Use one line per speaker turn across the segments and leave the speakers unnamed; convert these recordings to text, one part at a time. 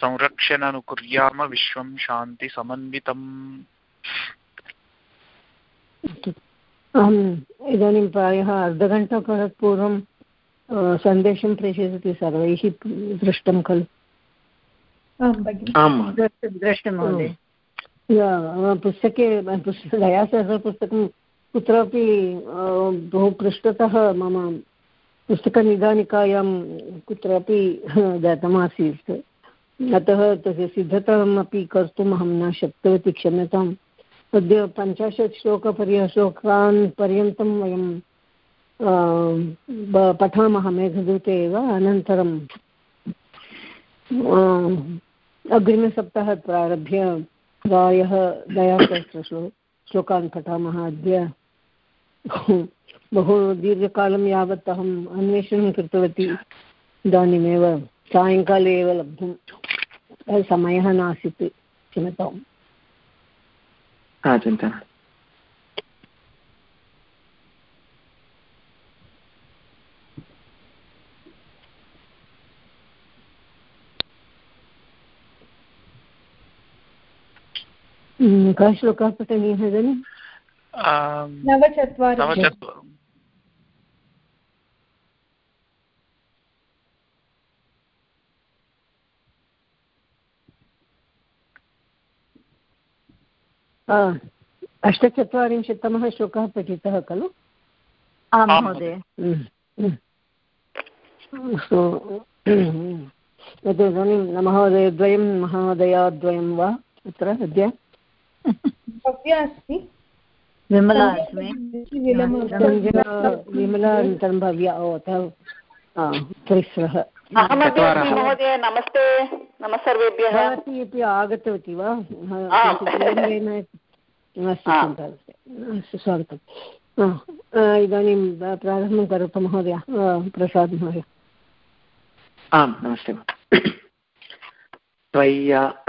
संरक्षणनुकुर्याम विश्वं शान्तिसमन्वितम्
अहम् इदानीं प्रायः अर्धघण्टाकालात् पूर्वं सन्देशं प्रेषयति सर्वैः दृष्टं खलु।
दृष्टं महोदय।
पुस्तके दया सह पुस्तकं कुत्रापि बहु पृष्ठतः मम पुस्तकनिदानिकायां कुत्रापि दत्तमासीत् अतः तस्य सिद्धताम् अपि कर्तुम् अहं न शक्तवती क्षम्यताम्। अद्य पञ्चाशत् श्लोकपर्य श्लोकान् पर्यन्तं वयं पठामः मेघदूते एव, अनन्तरं अग्रिमसप्ताहात् प्रारभ्य प्रायः दयासहस्रश्लो श्लोकान् पठामः अद्य। बहु दीर्घकालं यावत् अहम् अन्वेषणं कृतवती इदानीमेव। सायङ्काले एव लब्धुं समयः नासीत् क्षम्यताम्
चिन्ता
कः श्लोकः पठनीयः इदानीं?
नवचत्वारि
अष्टचत्वारिंशत्तमः श्लोकः पठितः खलु?
आं महोदय.
इदानीं महोदयद्वयं महोदयाद्वयं वा? अत्र अद्य?
भव्या अस्ति।
विमला
विमला अनन्तरं भव्या ओ अतः त्रिस्रः
महोदय नमस्ते। नमः सर्वेभ्यः
भवती अपि आगतवती वा? अस्तु स्वागतम्। इदानीं प्रारम्भं करोतु महोदय प्रसाद् महोदय।
आम् नमस्ते त्वय्या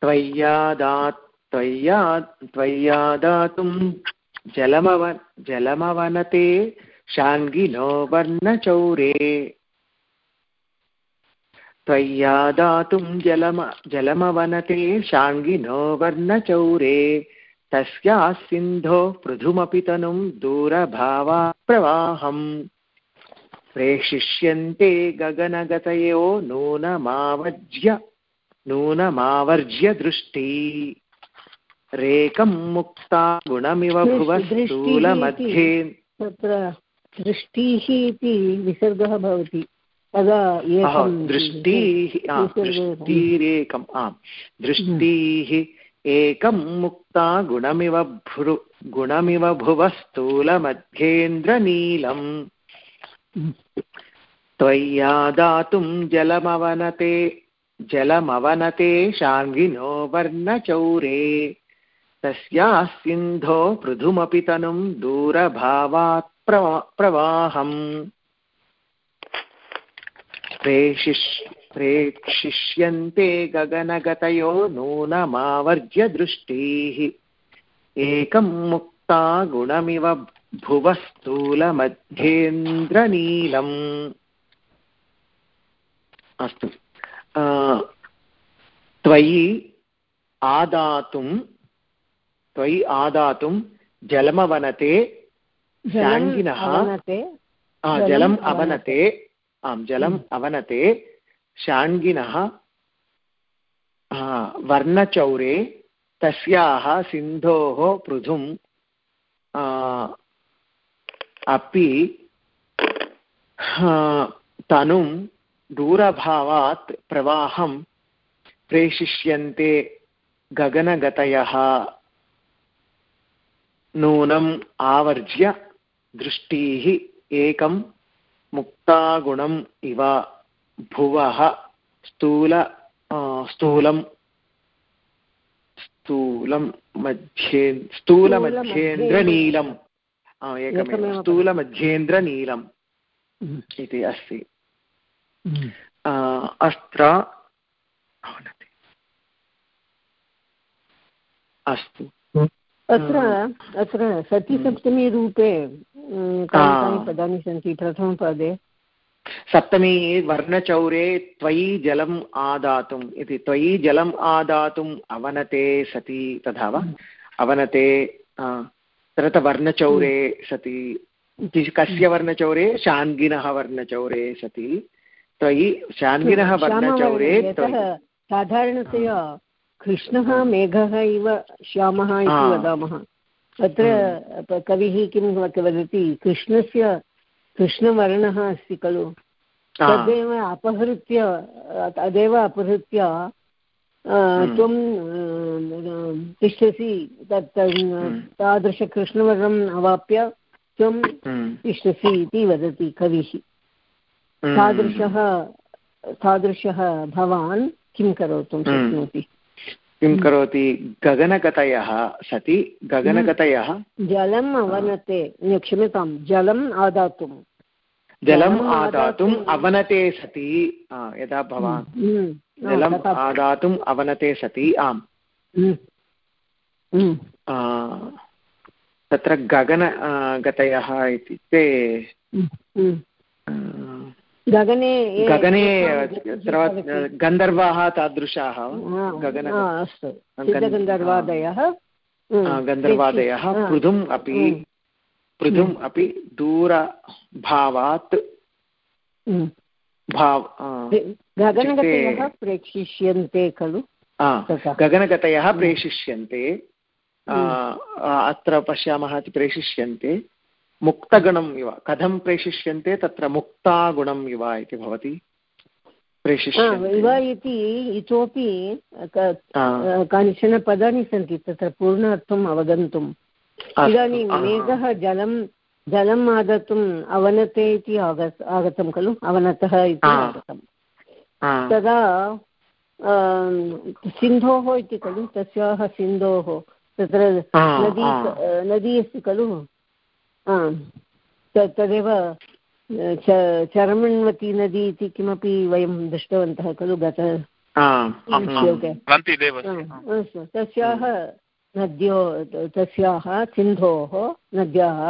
त्वय्यादात् त्वय्या त्वय्या जलमव जलमवनते शाङ्गिनो वर्णचौरे। त्वय्या दातुं जलम जलमवनते शाङ्गिनो वर्णचौरे। तस्याः सिन्धो पृथुमपि तनुं दूरभावा प्रवाहम् प्रेषिष्यन्ते गगनगतयो नूनमावज्य नूनमावर्ज्य दृष्टि। रेकं मुक्ता गुणमिव भुव स्थूलमध्ये
तत्र दृष्टिः इति विसर्गः भवति।
दृष्टिः दृष्टिरेकम् आम् दृष्टिः एकं मुक्ता गुणमिव भ्रु गुणमिव भुवस्थूलमध्येन्द्रनीलम्। त्वय्या दातुं जलमवनते जलमवनते शाङ्गिनो वर्णचौरे। तस्याः सिन्धो पृथुमपि तनुं दूरभावात् प्रवा प्रवाहम्। प्रेषिष् प्रेक्षिष्यन्ते गगनगतयो नूनमावर्ज्य दृष्टिः। एकं मुक्ता गुणमिव भुवस्थूलमध्येन्द्रनीलम् अस्तु। त्वयि आदातुं त्वयि आदातुं जलमवनते जलम् अवनते। आं जलम् अवनते शाङ्गिनः वर्णचौरे तस्याः सिन्धोः पृथुं अपि तनुं दूरभावात् प्रवाहं प्रेषिष्यन्ते गगनगतयः। नूनम् आवर्ज्य दृष्टिः एकं मुक्तागुणम् इव भुवः स्थूल स्थूलं स्थूलं मध्ये स्थूलमध्येन्द्रनीलम्. एकमेव स्थूलमध्येन्द्रनीलम् इति अस्ति. अत्र अस्तु
अत्र अत्र सतिसप्तमीरूपे कानि पदानि सन्ति प्रथमपदे।
सप्तमी वर्णचौरे त्वयि जलम् आदातुम् इति त्वयि जलम् आदातुम् अवनते सति तथा वा? अवनते तत्र वर्णचौरे सति कस्य वर्णचौरे? शान्गिनः वर्णचौरे सति। त्वयि शान्गिनः वर्णचौरे
साधारणतया कृष्णः मेघः इव श्यामः इति वदामः. अत्र कविः किं वदति? कृष्णस्य कृष्णवर्णः अस्ति खलु? तदेव अपहृत्य तदेव अपहृत्य त्वं तिष्ठसि तत् तादृशकृष्णवर्णम् अवाप्य त्वं तिष्ठसि इति वदति कविः. तादृशः तादृशः भवान् किं करोतुं शक्नोति?
किं करोति? गगनगतयः सति। गगनगतयः
जलम् अवनते क्षम्यतां जलम् आदातुं
जलम् आदातुम् अवनते सति। यदा भवान् जलम् आदातुम् अवनते सति। आम्। तत्र गगन गतयः इत्युक्ते
गगने
गगने गन्धर्वाः तादृशाः गगन
अस्तु गन्धर्वादयः
गन्धर्वादयः पृथुम् अपि पृथुम् अपि दूरभावात् भाव
गगनगतयः प्रेक्षिष्यन्ते खलु
गगनगतयः प्रेषिष्यन्ते अत्र पश्यामः प्रेषिष्यन्ते मुक्तगुणम् इव। कथं प्रेषिष्यन्ते तत्र मुक्तागुणम् इव इति भवति।
इव इति इतोपि कानिचन पदानि सन्ति तत्र पूर्णार्थम् अवगन्तुम्। इदानीं मेघः जलं जलम् आगतुम् अवनते इति आगत् आगतं खलु? अवनतः इति आगतं तदा सिन्धोः इति खलु? तस्याः सिन्धोः तत्र नदी नदी अस्ति खलु? तदेव चरमण्वती नदी इति किमपि वयं दृष्टवन्तः खलु गत अस्तु तस्याः नद्यो तस्याः सिन्धोः नद्याः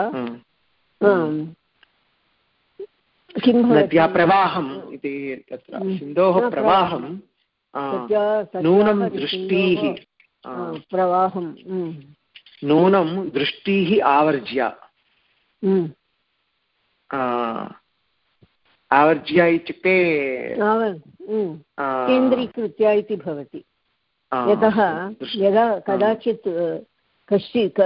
किं नद्या प्रवाहम् इति तत्र सिन्धोः प्रवाहं नूनं दृष्टिः
प्रवाहं
नूनं दृष्टिः आवर्ज्य। आवर्ज्य इत्युक्ते।
केन्द्रीकृत्य इति भवति यतः यदा कदाचित् कश्चित्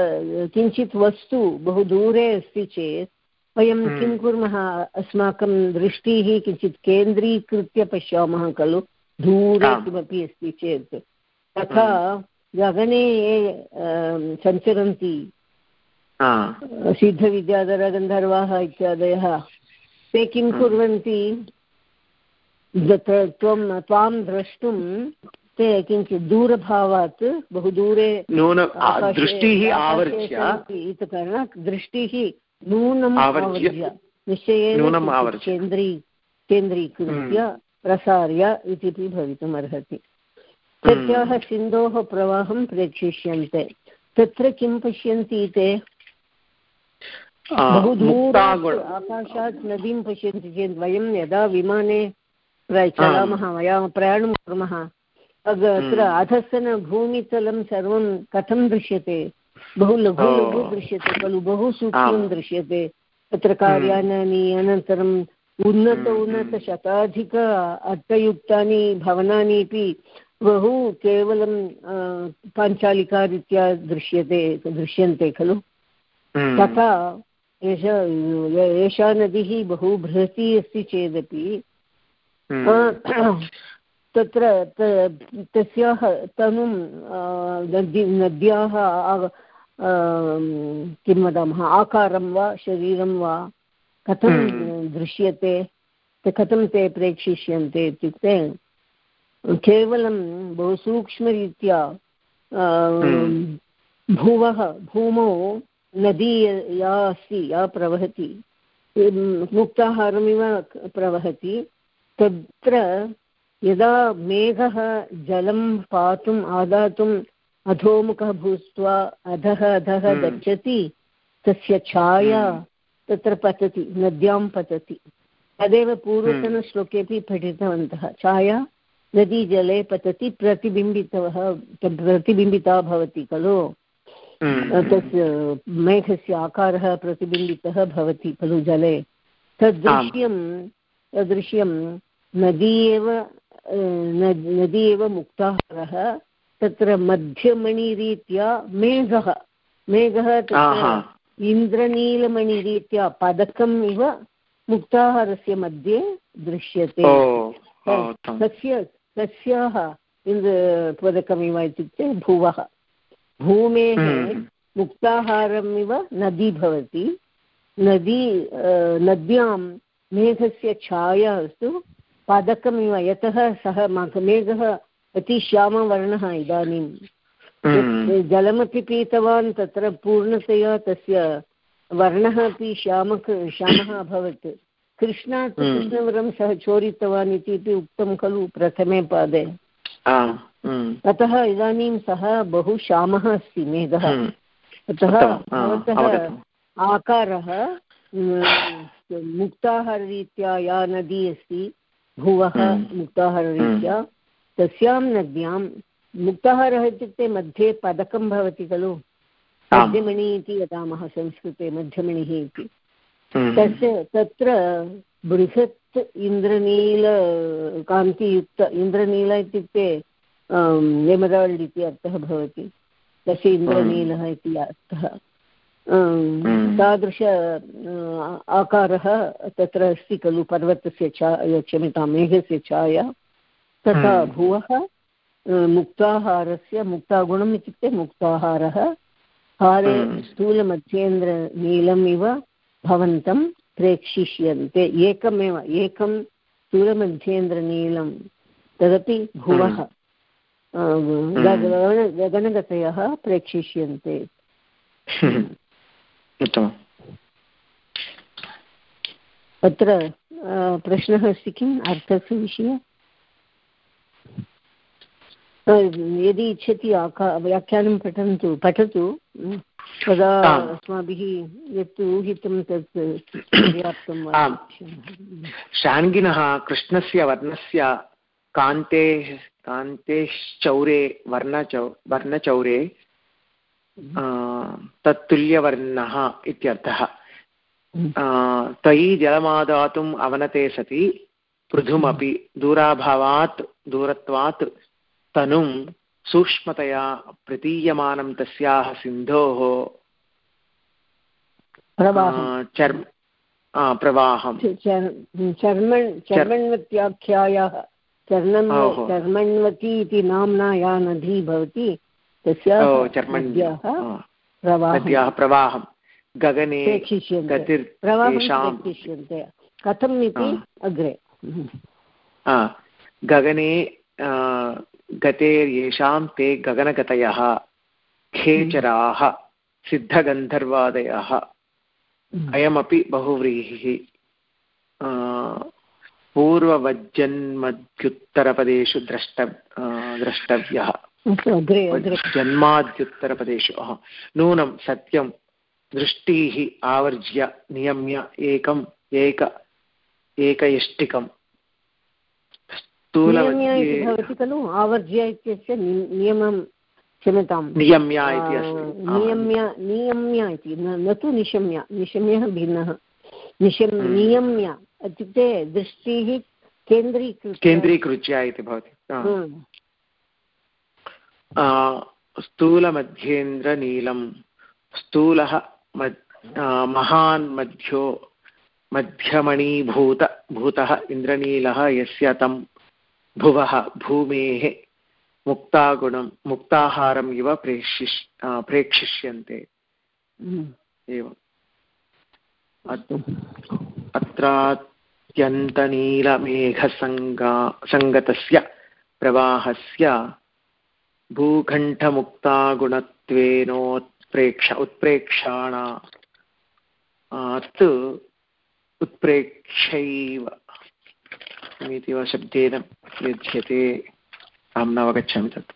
किञ्चित् वस्तु बहु दूरे अस्ति चेत् वयं। किं कुर्मः अस्माकं दृष्टिः किञ्चित् केन्द्रीकृत्य पश्यामः खलु दूरे किमपि अस्ति चेत् तथा गगने ये सञ्चरन्ति सिद्धविद्याधरगन्धर्वाः इत्यादयः। ते किं कुर्वन्ति? त्वं त्वां द्रष्टुं ते किञ्चित् दूरभावात् बहु दूरे
दृष्टिः
इति कारणात् दृष्टिः नूनम् आवृत्य निश्चयेन केन्द्री केन्द्रीकृत्य प्रसार्य इति भवितुम् अर्हति। तस्याः सिन्धोः प्रवाहं प्रेक्षिष्यन्ते। तत्र किं पश्यन्ति ते? आकाशात् नदीं पश्यन्ति चेत् वयं यदा विमाने चलामः वयं प्रयाणं कुर्मः अत्र अधस्तन भूमितलं सर्वं कथं दृश्यते? बहु लघु लघु दृश्यते खलु बहु सूक्ष्मं दृश्यते। तत्र कार्यानानि अनन्तरम् उन्नत उन्नतशताधिक अर्थयुक्तानि भवनानि अपि बहु केवलं पाञ्चालिकारीत्या दृश्यते दृश्यन्ते खलु। तथा एषा एषा नदी बहु बृहती अस्ति चेदपि हम्म। तत्र तस्याः तनुं नदी नद्याः किं वदामः आकारं वा शरीरं वा कथं हम्म। दृश्यते कथं ते प्रेक्षिष्यन्ते इत्युक्ते केवलं बहु सूक्ष्मरीत्या हम्म। भुवः भूमौ नदी या अस्ति या प्रवहति मुक्ताहारमिव प्रवहति तत्र यदा मेघः जलं पातुम् आदातुम् अधोमुखः भूत्वा अधः अधः
हम्म।
गच्छति तस्य छाया
हम्म।
तत्र पतति नद्यां पतति तदेव पूर्वतनश्लोकेपि पठितवन्तः छाया नदीजले पतति प्रतिबिम्बितः प्रतिबिम्बिता भवति खलु
हम्म।
तस्य मेघस्य आकारः प्रतिबिम्बितः भवति खलु जले। तद्दृश्यं तदृश्यं नदी एव नदी एव मुक्ताहारः तत्र मध्यमणिरीत्या मेघः मेघः तत्र इन्द्रनीलमणिरीत्या पदकम् इव मुक्ताहारस्य मध्ये दृश्यते। तस्य तस्याः पदकमिव इत्युक्ते भुवः। भूमेः
हम्म।
मुक्ताहारमिव नदी भवति नदी नद्यां मेघस्य छाया अस्तु पादकमिव यतः सः मेघः अतिश्यामवर्णः इदानीं हम्म। जलमपि पीतवान् तत्र पूर्णतया तस्य वर्णः अपि श्यामक श्यामः अभवत् कृष्णात्
हम्म।
कृष्णवरं सः चोरितवान् इति उक्तं खलु प्रथमे पादे। अतः इदानीं सः बहु श्यामः अस्ति मेघः अतः भवतः आकारः मुक्ताहाररीत्या या नदी अस्ति भुवः
हम्म।
मुक्ताहाररीत्या
हम्म।
तस्यां नद्यां मुक्ताहारः इत्युक्ते मध्ये पदकं भवति खलु मध्यमणि इति वदामः संस्कृते मध्यमणिः इति।
हम्म।
तस्य तत्र बृहत् इन्द्रनील कान्तियुक्त इन्द्रनील इत्युक्ते एमराल्ड् इति अर्थः भवति तस्य इन्द्रनीलः इति अर्थः
हम्म।
तादृश आकारः तत्र अस्ति खलु पर्वतस्य छा क्षम्यतां मेघस्य छाया तथा
हम्म।
भुवः मुक्ताहारस्य मुक्तागुणम् इत्युक्ते मुक्ताहारः हारे
हम्म।
स्थूलमध्येन्द्रनीलम् इव भवन्तं प्रेक्षिष्यन्ते। एकमेव एकं स्थूलमध्येन्द्रनीलं तदपि भुवः। गगनगतयः प्रेक्षिष्यन्ते। अत्र प्रश्नः अस्ति किम्? अर्थस्य विषये? यदि इच्छति आका व्याख्यानं पठन्तु पठतु। तदा अस्माभिः यत् ऊहितं तत् पर्याप्तं
शाङ्गिनः कृष्णस्य वर्णस्य कान्तेः कान्तेश्चौरे वर्णचौ वर्णचौरे तत्तुल्यवर्णः इत्यर्थः। तयि जलमादातुम् अवनते सति पृथुमपि दूराभावात् दूरत्वात् तनुं सूक्ष्मतया प्रतीयमानं तस्याः सिन्धोः चर्म प्रवाहं
चर्मण्वत्याख्यायाः चर्मण्वती इति नाम्ना या नदी भवति
नद्याः प्रवाहं गगने
कथम् इति अग्रे।
गगने गतेर्येषां ते गगनगतयः खेचराः सिद्धगन्धर्वादयः। अयमपि बहुव्रीहिः। पूर्ववज्जन्मद्युत्तरपदेषु द्रष्ट द्रष्टव्यः। जन्माद्युत्तरपदेषु नूनं सत्यं दृष्टिः आवर्ज्य नियम्य एकम् एक
भवति खलु? आवर्ज्य इत्यस्य नियमं क्षम्यतां
नियम्य इति
नियम्य नियम्य इति। न तु निशम्य। निशम्यः भिन्नः। निशम् नियम्य। इत्युक्ते दृष्टिः केन्द्रीकृत्य।
केन्द्रीकृत्य इति भवति। स्थूलमध्येन्द्रनीलं स्थूलः महान् मध्यो मध्यमणीभूत भूतः इन्द्रनीलः यस्य तं भुवः भूमेः मुक्तागुणं मुक्ताहारम् इव प्रेक्षिष् प्रेक्षिष्यन्ते।
हम्म।
एवम्। अत्रात्यन्तनीलमेघसङ्गा सङ्गतस्य प्रवाहस्य भूकण्ठमुक्तागुणत्वेनोत्प्रेक्ष उत्प्रेक्षाणा उत्प्रेक्षैव। इति वा शब्देन युध्यते अहं न अवगच्छामि तत्।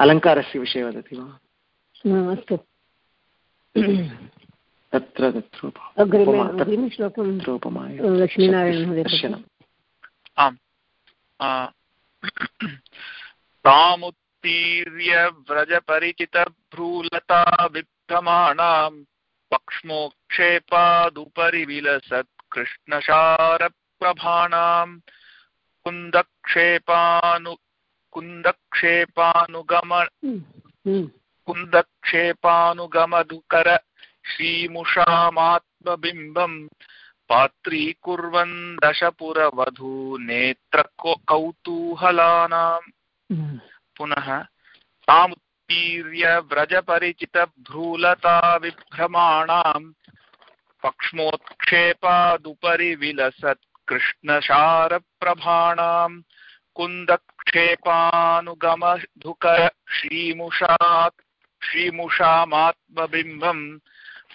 अलङ्कारस्य विषये वदति वा?
अस्तु
तत्र तत्र
आम्। तामुत्तीर्य व्रजपरिचितभ्रूलता विभ्रमाणां पक्ष्मोक्षेपादुपरि विलसत् कृष्णशारप्रभाणां कुन्दक्षेपानु कुन्दक्षेपानुगम कुन्दक्षेपानुगमधुकर श्रीमुषामात्मबिम्बम् पात्रीकुर्वन् दशपुरवधू नेत्र कौतूहलानाम्। पुनः तामुत्तीर्य व्रजपरिचितभ्रूलता विभ्रमाणाम् पक्ष्मोत्क्षेपादुपरि विलसत्। कृष्णशारप्रभाणाम् कुन्दक्षेपानुगमधुकर श्रीमुषात् श्रीमुषामात्मबिम्बम्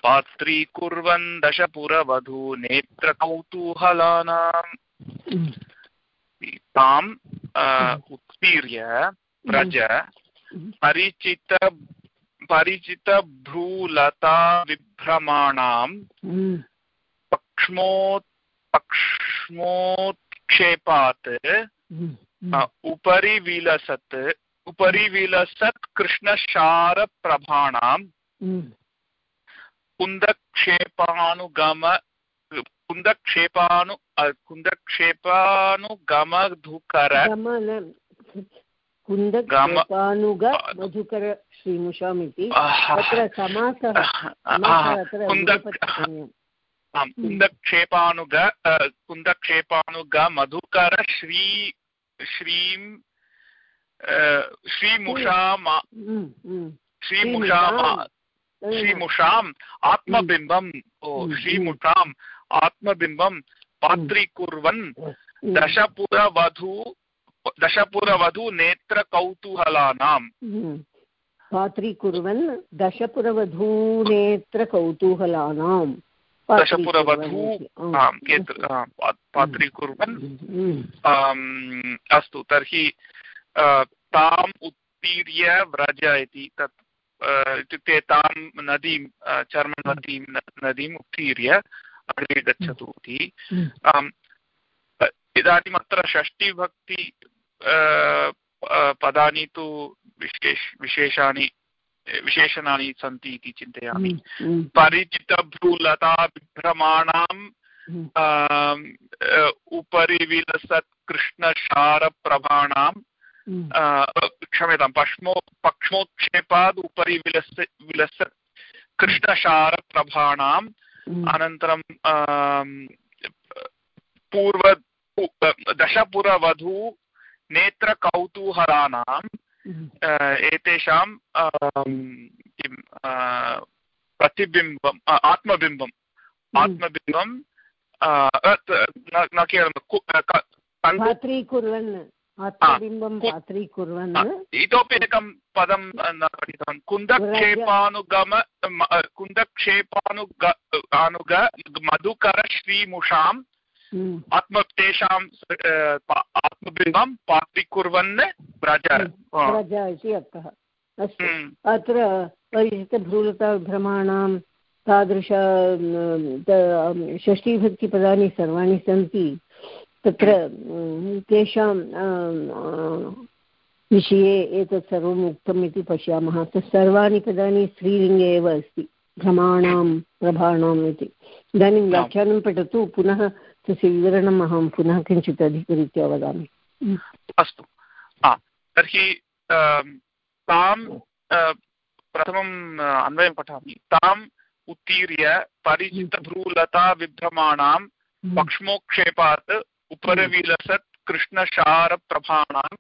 पात्रीकुर्वन् दशपुरवधू नेत्रकौतूहलानाम् ताम् उत्तीर्य व्रज परिचित परिचितभ्रूलता विभ्रमाणाम् पक्ष्मोत् पक्ष्मोत्क्षेपात् उपरि विलसत् उपरि विलसत् कृष्णशारप्रभाणाम् कुन्दक्षेपानुगम कुन्दक्षेपानु कुन्दक्षेपानुगमधुकर
कुन्दक्षेपानुग मधुकर श्रीमुषाम् इति तत्र समासः
कुन्दक्षेपानुग कुन्दक्षेपानुग मधुकर श्री श्रीं श्रीमुषामा श्रीमुषामा श्रीमुषाम् आत्मबिम्बम्। ओ श्रीमुषाम् आत्मबिम्बं पात्रीकुर्वन् दशपुरवधू दशपुरवधू नेत्रकौतूहलानाम्।
पात्रीकुर्वन् दशपुरवधूनेत्रकौतूहलानाम्
दशपुरवधू पात्रीकुर्वन् अस्तु तर्हि ताम् उत्तीर्य व्रज इति तत् इत्युक्ते तां नदीं चर्मनदीं नदीम् उत्तीर्य अग्रे गच्छतु इति। इदानीम् अत्र षष्टिभक्ति पदानि तु विशेष विशेषानि विशेषणानि सन्ति इति चिन्तयामि। परिचितभ्रूलता विभ्रमाणाम् उपरि विलसत् कृष्णशारप्रभाणाम् क्षम्यतां पक्ष्मो पक्ष्मोत्क्षेपात् उपरि विलस विलसत् कृष्णशारप्रभाणाम् अनन्तरं पूर्व दशपुरवधू नेत्रकौतूहलानाम् एतेषां किं प्रतिबिम्बम् आत्मबिम्बम्। आत्मबिम्बं न केवलं इतोपि एकं पदं न पठितवान्। कुन्दक्षेपानुगम कुन्दक्षेपानुग अनुग मधुकर श्रीमुषाम् आत्म तेषां आत्मबिम्बं पात्रीकुर्वन् व्रज
व्रज इति अर्थः। अस्तु। अत्र परिचितभ्रूलताभ्रमाणां तादृश षष्ठीभक्तिपदानि सर्वाणि सन्ति। तत्र तेषां विषये एतत् सर्वम् उक्तम् इति पश्यामः। सर्वाणि पदानि स्त्रीलिङ्गे एव अस्ति। भ्रमाणां प्रभाणाम् इति। इदानीं व्याख्यानं पठतु। पुनः तस्य विवरणम् अहं पुनः किञ्चित् अधिकरीत्या वदामि।
अस्तु। तर्हि तां प्रथमम् अन्वयं पठामि। ताम् उत्तीर्य परिचितभ्रूलता विभ्रमाणां पक्ष्मोक्षेपात् उपरविलसत् कृष्णशारप्रभाणां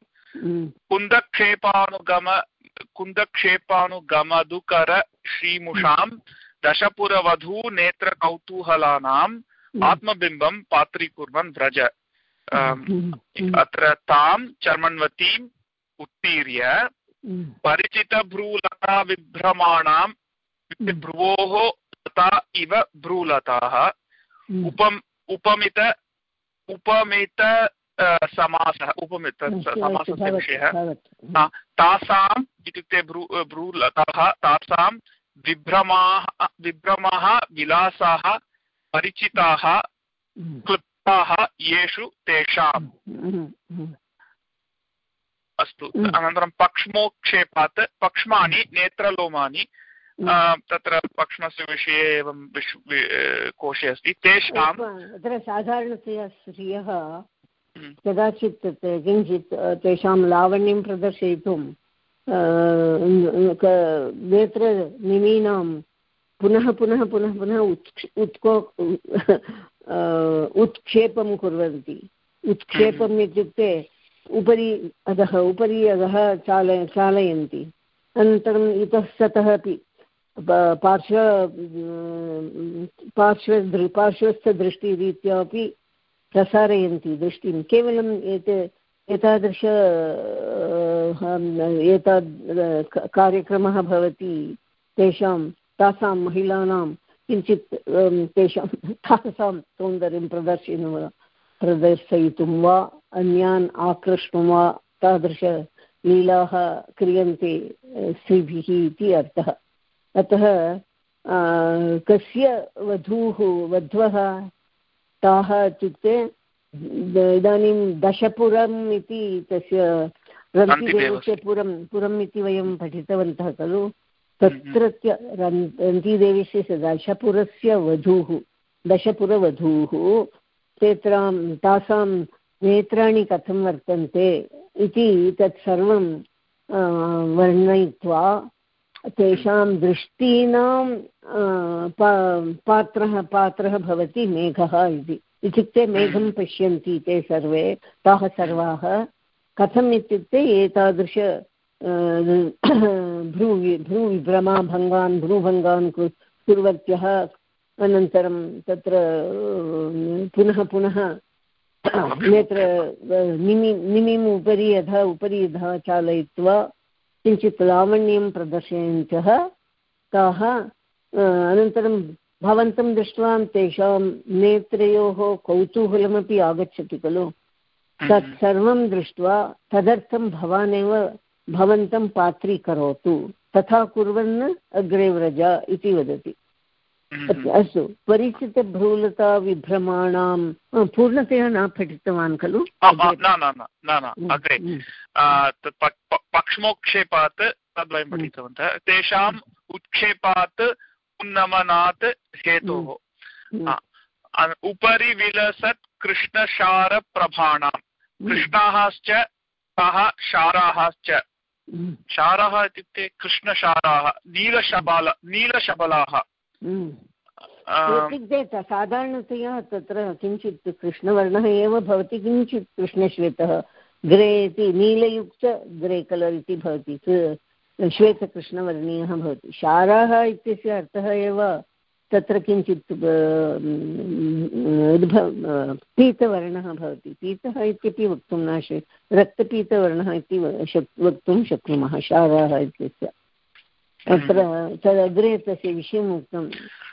कुन्दक्षेपानुगम कुन्दक्षेपानुगमधुकर श्रीमुषां दशपुरवधू नेत्रकौतूहलानाम् आत्मबिम्बं पात्रीकुर्वन् व्रज अत्र तां चर्मण्वतीम् उत्तीर्य परिचितभ्रूलता विभ्रमाणाम् भ्रुवोः लता इव भ्रूलताः उपम् उपमित उपमित समासः उपमित समासस्य विषयः तासाम् इत्युक्ते भ्रू भ्रूलताः तासां विभ्रमाः विभ्रमः विलासाः परिचिताः क्लुप्ताः येषु तेषाम्। अस्तु अनन्तरं पक्ष्मोक्षेपात् पक्ष्माणि नेत्रलोमानि तत्र पक्ष्मस्य विषये एवं कोशे अस्ति। तेषां
तत्र साधारणतया स्त्रियः कदाचित् किञ्चित् तेषां लावण्यं प्रदर्शयितुं नेत्रनिमीनां पुनः पुनः पुनः पुनः उत्को उत्क्षेपं कुर्वन्ति। उत्क्षेपम् इत्युक्ते उपरि अधः उपरि अधः चालय चालयन्ति। अनन्तरम् इतः सतः अपि पार्श्व पार्श्व पार्श्वस्थदृष्टिरीत्या अपि प्रसारयन्ति दृष्टिं। केवलम् एते एतादृश एताद् कार्यक्रमः भवति तेषां तासां महिलानां किञ्चित् तेषां तासां सौन्दर्यं प्रदर्शनं प्रदर्शयितुं वा अन्यान् आकृष्टुं वा तादृशलीलाः क्रियन्ते स्त्रीभिः इति अर्थः। अतः कस्य वधूः वध्वः ताः इत्युक्ते इदानीं दशपुरम् इति तस्य रन्तिदेवस्य पुरं पुरम् इति वयं पठितवन्तः खलु। तत्रत्य रन्तिदेवस्य दशपुरस्य वधूः, दशपुरवधूः, तेत्रां, तासां नेत्राणि कथं वर्तन्ते इति तत्सर्वं वर्णयित्वा तेषां दृष्टीनां पात्रः पात्रः भवति मेघः इति। इत्युक्ते मेघं पश्यन्ति ते सर्वे, ताः सर्वाः। कथम् इत्युक्ते एतादृश भ्रू भ्रूविभ्रमाभङ्गान् भ्रूभङ्गान् कुर्वत्यः अनन्तरं तत्र पुनः पुनः नेत्र निमि निमिम् उपरि अधः उपरि अधः चालयित्वा किञ्चित् लावण्यं प्रदर्शयन्तः ताः अनन्तरं भवन्तं दृष्ट्वा तेषां नेत्रयोः कौतूहलमपि आगच्छति खलु। तत् सर्वं दृष्ट्वा तदर्थं भवानेव भवन्तं पात्रीकरोतु तथा कुर्वन् अग्रे व्रज इति वदति। अस्तु परिचितभ्रूलता विभ्रमाणां पूर्णतया न पठितवान् खलु?
अग्रे। पक्ष्मोक्षेपात् तद्वयं पठितवन्तः। तेषाम् उत्क्षेपात् उन्नमनात् हेतोः। उपरि विलसत् कृष्णशारप्रभाणां कृष्णाश्च ताः शाराश्च शाराः इत्युक्ते कृष्णशाराः नीलशबाल नीलशबलाः।
इत्युक्ते साधारणतया तत्र किञ्चित् कृष्णवर्णः एव भवति किञ्चित् कृष्णश्वेतः। ग्रे इति नीलयुक्त ग्रे कलर् इति भवति श्वेतकृष्णवर्णीयः भवति। शाराः इत्यस्य अर्थः एव तत्र किञ्चित् पीतवर्णः भवति। पीतः इत्यपि वक्तुं न शक् रक्तपीतवर्णः इति वक्तुं शक्नुमः शाराः इत्यस्य। अत्र तदग्रे तस्य विषयम् उक्तं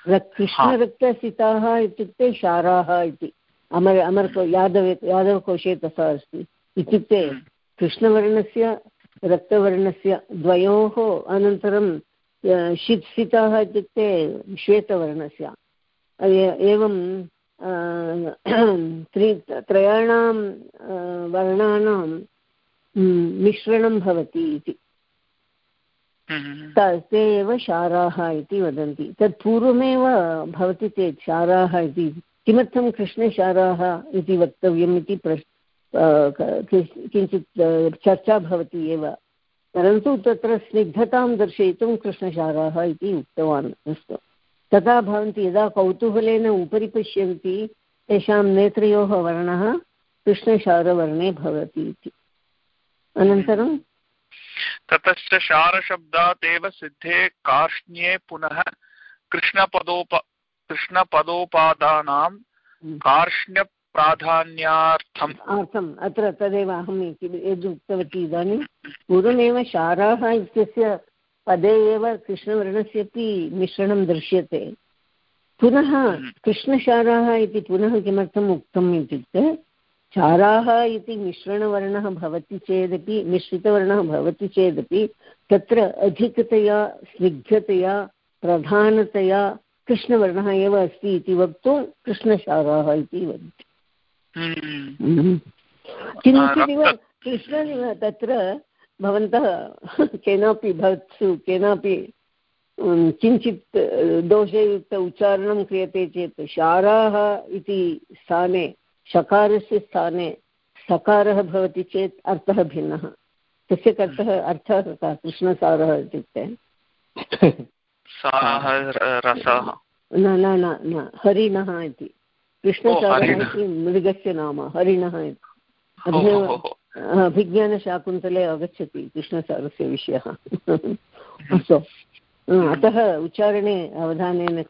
कृष्णरक्तसिताः इत्युक्ते शाराः इति। अमर अमरको यादव यादवकोशे तथा अस्ति। इत्युक्ते कृष्णवर्णस्य रक्तवर्णस्य द्वयोः अनन्तरं शीत्सिताः इत्युक्ते श्वेतवर्णस्य। एवं त्रि, त्रयाणां वर्णानां मिश्रणं भवति इति। ते एव शाराः इति वदन्ति। तत् भवति चेत् शाराः इति। किमर्थं कृष्णशाराः इति वक्तव्यम् इति प्रश् किञ्चित्, चर्चा भवति एव। परन्तु तत्र स्निग्धतां दर्शयितुं कृष्णशाराः इति उक्तवान् अस्तु। तथा भवन्ति यदा कौतूहलेन उपरि पश्यन्ति तेषां नेत्रयोः वर्णः कृष्णशारवर्णे भवति इति। अनन्तरं?
ततश्च शारशब्दात् एव सिद्धे कार्ष्ण्ये पुनः कृष्णपदोप कृष्णपदोपादानां हम्म। कार्ष्ण्य प्राधान्यार्थम्।
अर्थम् अत्र तदेव अहं यद् उक्तवती इदानीं। पूर्वमेव शाराः इत्यस्य पदे एव कृष्णवर्णस्यपि मिश्रणं दृश्यते। पुनः कृष्णशाराः इति पुनः किमर्थम् उक्तम् इत्युक्ते चाराः इति मिश्रणवर्णः भवति चेदपि मिश्रितवर्णः भवति चेदपि तत्र अधिकतया स्निग्धतया प्रधानतया कृष्णवर्णः एव अस्ति इति वक्तुं कृष्णशाराः इति वदति किञ्चिदिव कृष्णनिव तत्र भवन्तः केनापि भवत्सु केनापि किञ्चित् दोषयुक्त उच्चारणं क्रियते चेत् शाराः इति स्थाने शकारस्य स्थाने सकारः भवति चेत् अर्थः भिन्नः। तस्य कर्थः अर्थः कः? कृष्णसारः इत्युक्ते। न न न न हरिणः इति। कृष्णसारः इति मृगस्य नाम हरिणः अभिज्ञानशाकुन्तले आगच्छति कृष्णसारस्य विषयः। अस्तु। अतः उच्चारणे अवधानेन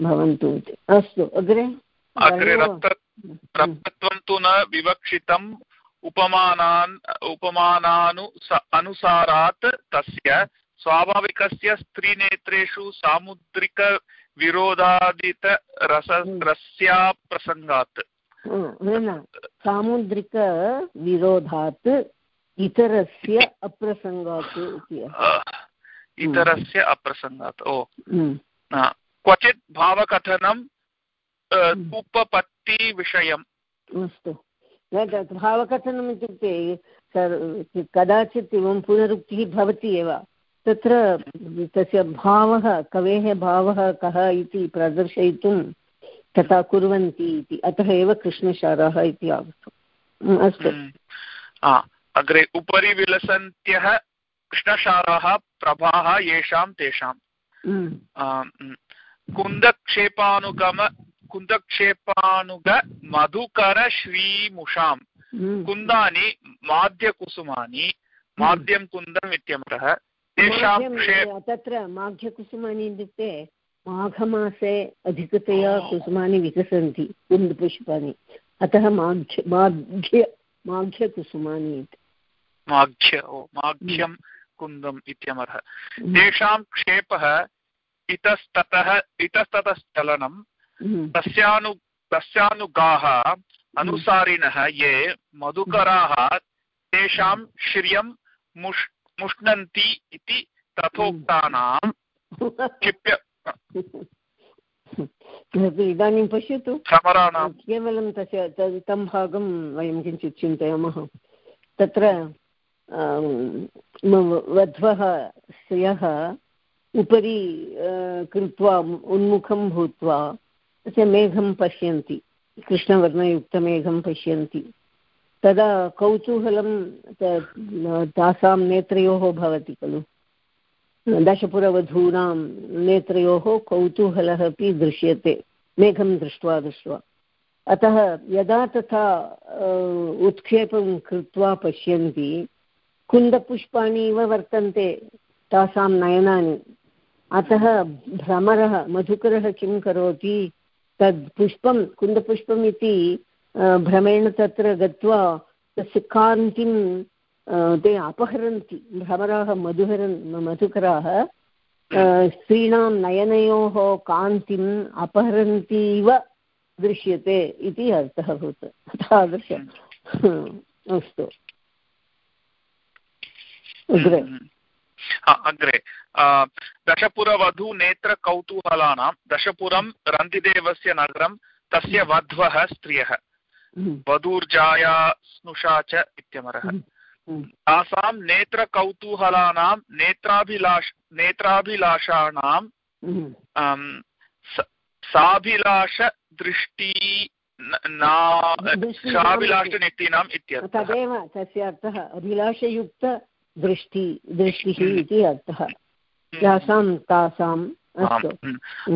भवन्तु इति। अस्तु अग्रे?
अग्रे रक्तत्वं तु न विवक्षितम् उपमानान् उपमानानु अनुसारात् तस्य स्वाभाविकस्य स्त्रीनेत्रेषु सामुद्रिकविरोधादितरसरस्याप्रसङ्गात्
सामुद्रिकविरोधात् इतरस्य अप्रसङ्गात्
इतरस्य अप्रसङ्गात् ओ। क्वचित् भावकथनं उपपत्तिविषयम्
अस्तु। भावकथनम् इत्युक्ते कदाचित् एवं पुनरुक्तिः भवति एव। तत्र तस्य भावः कवेः भावः कः इति प्रदर्शयितुं तथा कुर्वन्ति इति। अतः एव कृष्णशाराः इति आगतम्। अस्तु।
अग्रे उपरि विलसन्त्यः कृष्णशाराः प्रभाः येषां तेषां। कुन्दक्षेपानुगम कुन्दक्षेपानुग मधुकरश्रीमुषां कुन्दानि माध्यकुसुमानि माध्यं कुन्दम् इत्यमरः। तेषां
तत्र माघ्यकुसुमानि इत्युक्ते माघमासे अधिकतया कुसुमानि विकसन्ति कुन्दपुष्पाणि अतः माघ्य माघ्य माघ्यकुसुमानि इति।
माघ्य ओ माघ्यं कुन्दम् इत्यमरः तेषां क्षेपः इतस्ततः इतस्ततश्चलनं तस्यानु तस्यानुगाः अनुसारिणः ये मधुकराः तेषां श्रियं मुष् मुष्णन्ति इति तथोक्तानां क्षिप्य
इदानीं पश्यतु। केवलं तस्य तं भागं वयं किञ्चित् चिन्तयामः। तत्र वध्वः स्त्रियः उपरि कृत्वा उन्मुखं भूत्वा तस्य मेघं पश्यन्ति। कृष्णवर्णयुक्तमेघं पश्यन्ति। तदा कौतूहलं तासां नेत्रयोः भवति खलु। दशपुरवधूनां नेत्रयोः कौतूहलः अपि दृश्यते, मेघं दृष्ट्वा दृष्ट्वा। अतः यदा तथा उत्क्षेपं कृत्वा पश्यन्ति, कुन्दपुष्पाणि इव वर्तन्ते तासां नयनानि। अतः भ्रमरः, मधुकरः किं करोति, तद् पुष्पं कुन्दपुष्पम् इति भ्रमेण तत्र गत्वा तस्य कान्तिं ते अपहरन्ति। भ्रमराः मधुहरन् मधुकराः स्त्रीणां नयनयोः कान्तिम् अपहरन्ति इव दृश्यते इति अर्थः भूत्। तादृश। अस्तु। अग्रे।
अग्रे। दशपुरवधू नेत्रकौतूहलानां दशपुरं रन्तिदेवस्य नगरं तस्य वध्वः स्त्रियः। वधूर्जाया स्नुषा च इत्यमरः। तासां नेत्रकौतूहलानां नेत्राभिलाष नेत्राभिलाषाणां साभिलाषदृष्टि साभिलाषनीतीनाम् इत्यर्थः।
तदेव तस्य अर्थः। अभिलाषयुक्तदृष्टि दृष्टिः इति अर्थः। तासां तासाम्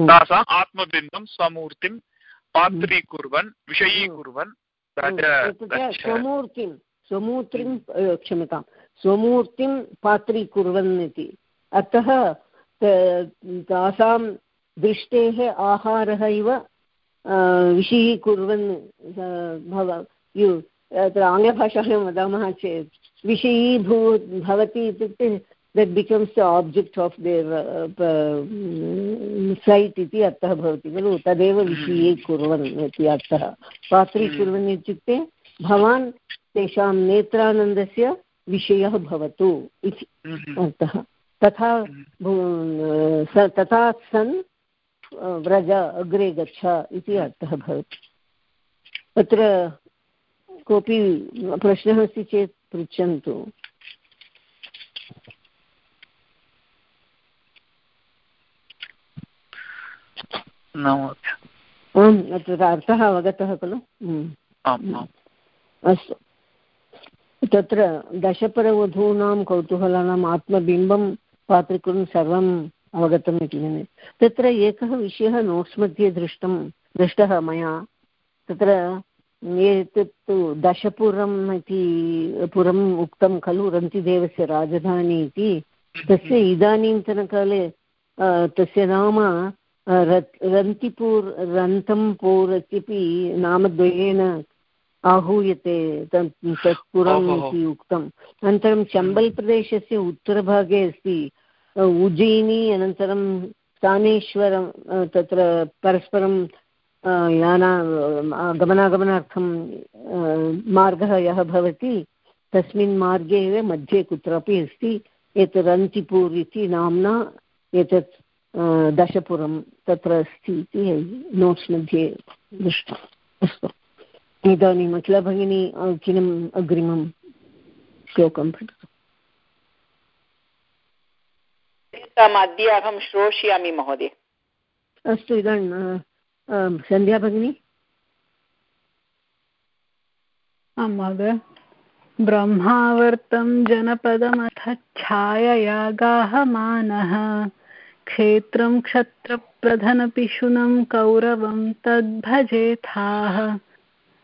तासाम् आत्मबिन्दुं स्वमूर्तिं पात्रीकुर्वन् विषयीकुर्वन्
स्वमूर्तिं स्वमूर्तिं क्षम्यतां स्वमूर्तिं पात्रीकुर्वन् इति। अतः तासां दृष्टेः आहारः इव विषयीकुर्वन् भव यु अत्र आङ्ग्लभाषायां वदामः चेत् विषयीभू भवति इत्युक्ते that becomes the object of their set इति अर्थः भवति खलु? तदेव विषये कुर्वन् इति अर्थः। पात्रीकुर्वन् इत्युक्ते भवान् तेषां नेत्रानन्दस्य विषयः भवतु इति अर्थः। तथा तथा सन् व्रज अग्रे गच्छ इति अर्थः भवति। तत्र कोऽपि प्रश्नः अस्ति चेत् पृच्छन्तु। आम् अत्र अर्थः अवगतः खलु? अस्तु। तत्र दशपरवधूनां कौतूहलानाम् आत्मबिम्बं पात्रीकुर्वन् सर्वम् अवगतम् इति मन्ये। तत्र एकः विषयः नोट्स् मध्ये दृष्टं दृष्टः मया। तत्र एतत्तु दशपुरम् इति पुरम् उक्तं खलु रन्तिदेवस्य राजधानी इति। तस्य इदानीन्तनकाले तस्य नाम रन्तिपूर् रन्तम्पूर् इत्यपि नामद्वयेन आहूयते तत् पुरम् इति उक्तम्। अनन्तरं चम्बल् प्रदेशस्य उत्तरभागे अस्ति उज्जयिनी अनन्तरं स्थानेश्वरं तत्र परस्परं याना गमनागमनार्थं मार्गः यः भवति तस्मिन् मार्गे एव मध्ये कुत्रापि अस्ति एतत् रन्तिपूर् इति नाम्ना एतत् दशपुरं तत्र अस्ति इति नोट्स् मध्ये दृष्टम् अस्तु। इदानीम् अखिला भगिनी किम् अग्रिमं श्लोकं पठतु?
अद्य अहं श्रोष्यामि महोदय।
अस्तु इदानीं सन्ध्या भगिनी।
आं महोदय। ब्रह्मावर्तं जनपदमथ छायया गाहमानः क्षेत्रं क्षत्रप्रधनपिशुनं कौरवं तद्भजेथाः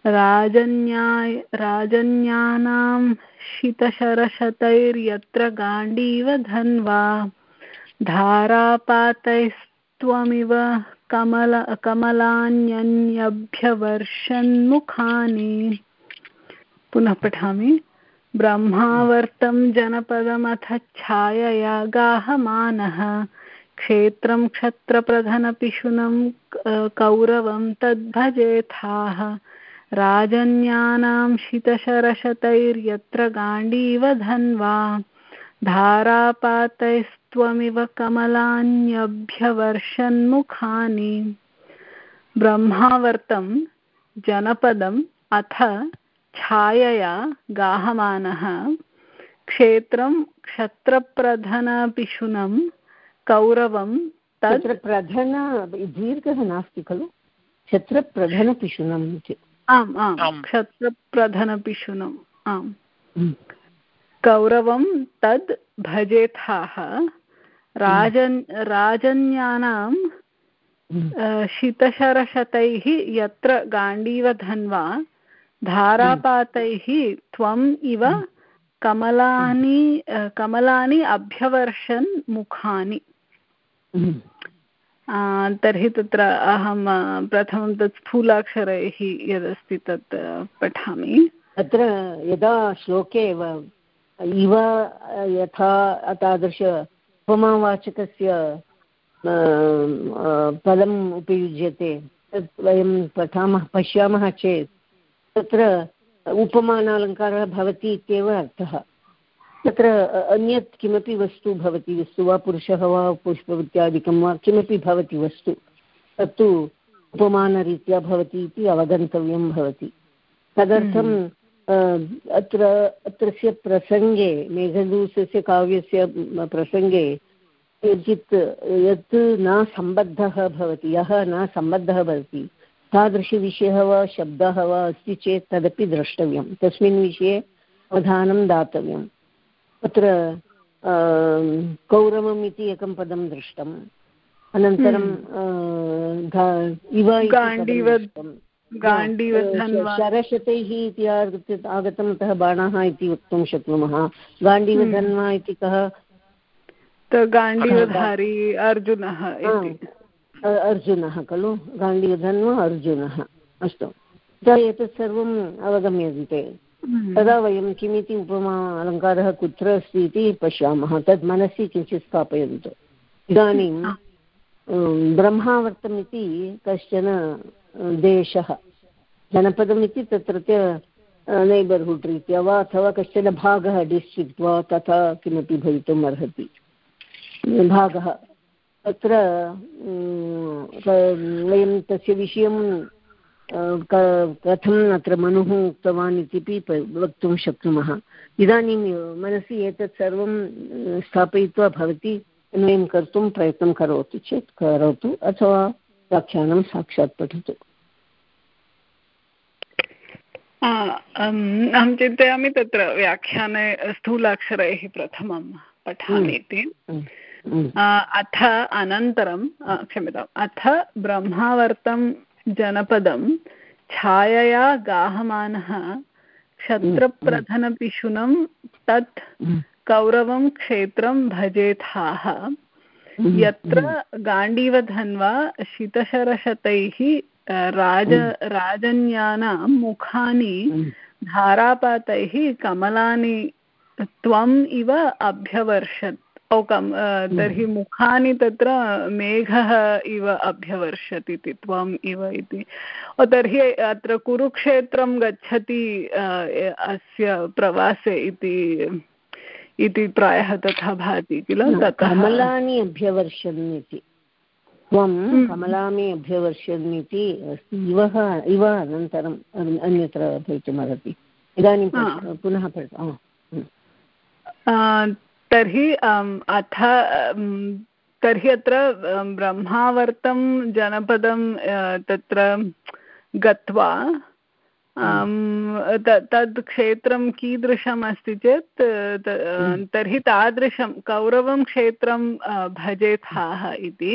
राजन्याय राजन्यानां शितशरशतैर्यत्र गाण्डीव धन्वा। धारापातैस्त्वमिव कमल कमलान्यन्यभ्यवर्षन्मुखानि। पुनः पठामि। ब्रह्मावर्तं जनपदमथ छायया गाहमानः। क्षेत्रं क्षत्रप्रधनपिशुनं कौरवं तद्भजेथाः राजन्यानां शितशरशतैर्यत्र गाण्डीव धन्वा। धारापातैस्त्वमिव कमलान्यभ्यवर्षन्मुखानि। ब्रह्मावर्तं जनपदम् अथ छायया गाहमानः। क्षेत्रं क्षत्रप्रधनपिशुनं कौरवं
तत्र प्रधन दीर्घः नास्ति खलु? क्षत्रप्रधनपिशुनम् इति।
आम् आम् क्षत्रप्रधनपिशुनम् आम्। कौरवं तद् भजेथाः। राजन् राजन्यानां शीतशरशतैः यत्र गाण्डीवधन्वा धारापातैः त्वम् इव कमलानि कमलानि अभ्यवर्षन् मुखानि। तर्हि तत्र अहं प्रथमं तत् स्थूलाक्षरैः यदस्ति तत् पठामि।
अत्र यदा श्लोके एव, इव, यथा तादृश उपमावाचकस्य पदम् उपयुज्यते, तत् वयं पठामः, पश्यामः चेत्, तत्र उपमानालङ्कारः भवति इत्येव अर्थः। तत्र अन्यत् किमपि वस्तु भवति वस्तु वा पुरुषः वा पुष्पवृत्त्यादिकं वा किमपि भवति वस्तु तत्तु उपमानरीत्या भवति इति अवगन्तव्यं भवति। तदर्थं अत्र अत्रस्य प्रसङ्गे मेघदूतस्य काव्यस्य प्रसङ्गे किञ्चित् यत् न सम्बद्धः भवति यः न सम्बद्धः भवति तादृशविषयः वा शब्दः वा अस्ति चेत् तदपि द्रष्टव्यं। तस्मिन् विषये अवधानं दातव्यम्। अत्र कौरवम् इति एकं पदं दृष्टम्। अनन्तरं इव शरशतैः इति आगतम् अतः बाणाः इति वक्तुं शक्नुमः। गाण्डीवधन्वा इति कः?
गाण्डीवधारी अर्जुनः
अर्जुनः खलु? गाण्डीवधन्वा अर्जुनः। अस्तु। एतत् सर्वम् अवगम्यते
हम्म।
तदा वयं किमिति उपमा अलङ्कारः कुत्र अस्ति इति पश्यामः. तद् मनसि किञ्चित् स्थापयन्तु. इदानीं ब्रह्मावर्तम् इति कश्चन देशः. जनपदमिति तत्रत्य नैबर्हुड् रीत्या वा अथवा कश्चन भागः डिस्ट्रिक्ट् वा तथा किमपि भवितुम् अर्हति. भागः तत्र वयं तस्य विषयं कथम् अत्र मनुः उक्तवान् इत्यपि वक्तुं शक्नुमः। इदानीं मनसि एतत् सर्वं स्थापयित्वा भवती अन्वयं कर्तुं प्रयत्नं करोतु चेत् करोतु अथवा व्याख्यानं साक्षात् पठतु।
अहं चिन्तयामि तत्र व्याख्याने स्थूलाक्षरैः प्रथमं पठामि इति। अथ अनन्तरं क्षम्यताम् अथ ब्रह्मावर्तं जनपदं छायया गाहमानः क्षत्रप्रधनपिशुनं तत् कौरवं क्षेत्रं भजेथाः यत्र गाण्डीवधन्वा शितशरशतैः राज राजन्यानां मुखानि धारापातैः कमलानि त्वम् इव अभ्यवर्षत्। ओकं तर्हि मुखानि तत्र मेघः इव अभ्यवर्षत् इति त्वम् इव इति। तर्हि अत्र कुरुक्षेत्रं गच्छति अस्य प्रवासे इति इति प्रायः तथा भाति किल?
कमलानि अभ्यवर्षन् इति। त्वं कमलामि अभ्यवर्षन् इति इवः इव अनन्तरम् अन्यत्र भवितुमर्हति। इदानीं पुनः
तर्हि अथ तर्हि अत्र ब्रह्मावर्तं जनपदं तत्र गत्वा तद् क्षेत्रं कीदृशम् अस्ति चेत् तर्हि तादृशं कौरवं क्षेत्रं भजेथाः इति।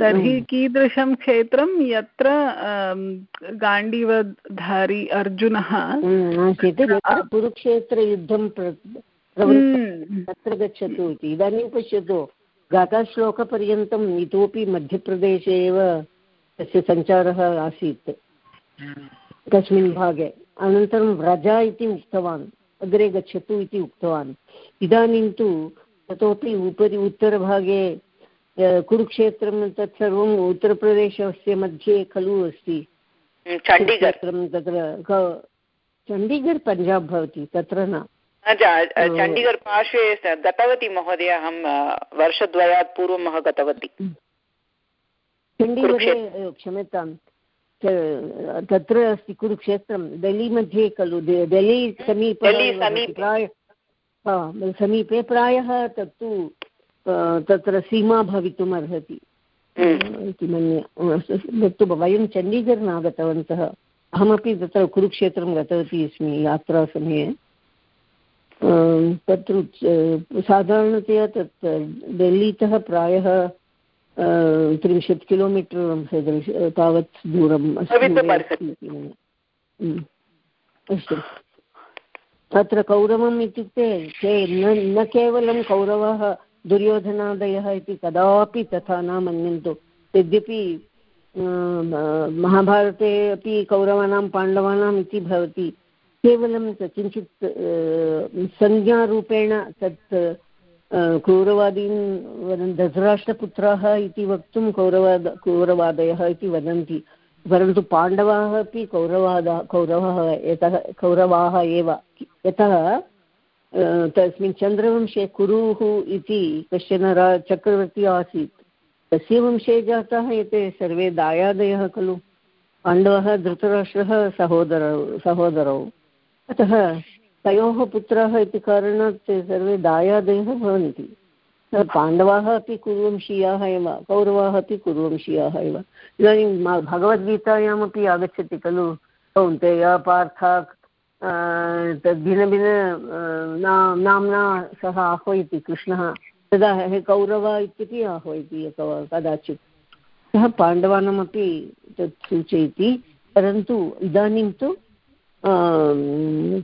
तर्हि कीदृशं क्षेत्रं यत्र गाण्डीवधारी अर्जुनः
कुरुक्षेत्रयुद्धं हम्म। तत्र गच्छतु इति। इदानीं पश्यतु गाथाश्लोकपर्यन्तम् इतोपि मध्यप्रदेशे एव तस्य सञ्चारः आसीत्। तस्मिन् भागे। अनन्तरं व्रजा इति उक्तवान्। अग्रे गच्छतु इति उक्तवान्। इदानीं तु ततोपि उपरि उत्तरभागे कुरुक्षेत्रं तत्सर्वम् उत्तरप्रदेशस्य मध्ये खलु अस्ति। तत्र चण्डीगढ् पञ्जाब् भवति तत्र न।
चण्डीगढ् पार्श्वे गतवती महोदय अहं वर्षद्वयात् पूर्वम् अहं गतवती।
चण्डीगढे क्षम्यतां तत्र अस्ति कुरुक्षेत्रं डेल्ली मध्ये खलु डेल्ली समीपे प्राय समीपे प्रायः तत्तु तत्र सीमा भवितुम् अर्हति। हम्म। इति मन्ये। तत्तु वयं चण्डीगढ् न गतवन्तः अहमपि तत्र कुरुक्षेत्रं गतवती अस्मि यात्रासमये। तत्र साधारणतया तत् डेल्लीतः प्रायः त्रिंशत् किलोमीटर् तावत् दूरम् अस्तु तत्र कौरवम् इत्युक्ते ते न केवलं कौरवः दुर्योधनादयः इति कदापि तथा न मन्यन्तु। यद्यपि महाभारते अपि कौरवानां पाण्डवानाम् इति भवति। केवलं किञ्चित् संज्ञारूपेण तत् कौरवादीन् वदन्, धृतराष्ट्रपुत्राः इति वक्तुं कौरवाद कौरवादयः इति वदन्ति, परन्तु पाण्डवाः अपि कौरवादा, कौरवः यतः, कौरवाः एव। यतः तस्मिन् चन्द्रवंशे कुरुः इति कश्चन रा, चक्रवर्ती आसीत्। तस्य वंशे जाताः एते सर्वे दायादयः खलु। पाण्डवः धृतराष्ट्रः सहोदरौ सहोदरौ। अतः तयोः पुत्राः इति कारणात् ते सर्वे दायादयः भवन्ति। पाण्डवाः अपि कुर्वंशीयाः एव, कौरवाः अपि कुर्वंशीयाः एव। इदानीं भगवद्गीतायामपि आगच्छति खलु। कौन्तेय पार्थ तद् भिन्नभिन्न नाम्ना सः आह्वयति कृष्णः। तदा हे कौरव इत्यपि आह्वयति कदाचित्। सः पाण्डवानामपि तत् सूचयति, परन्तु इदानीं तु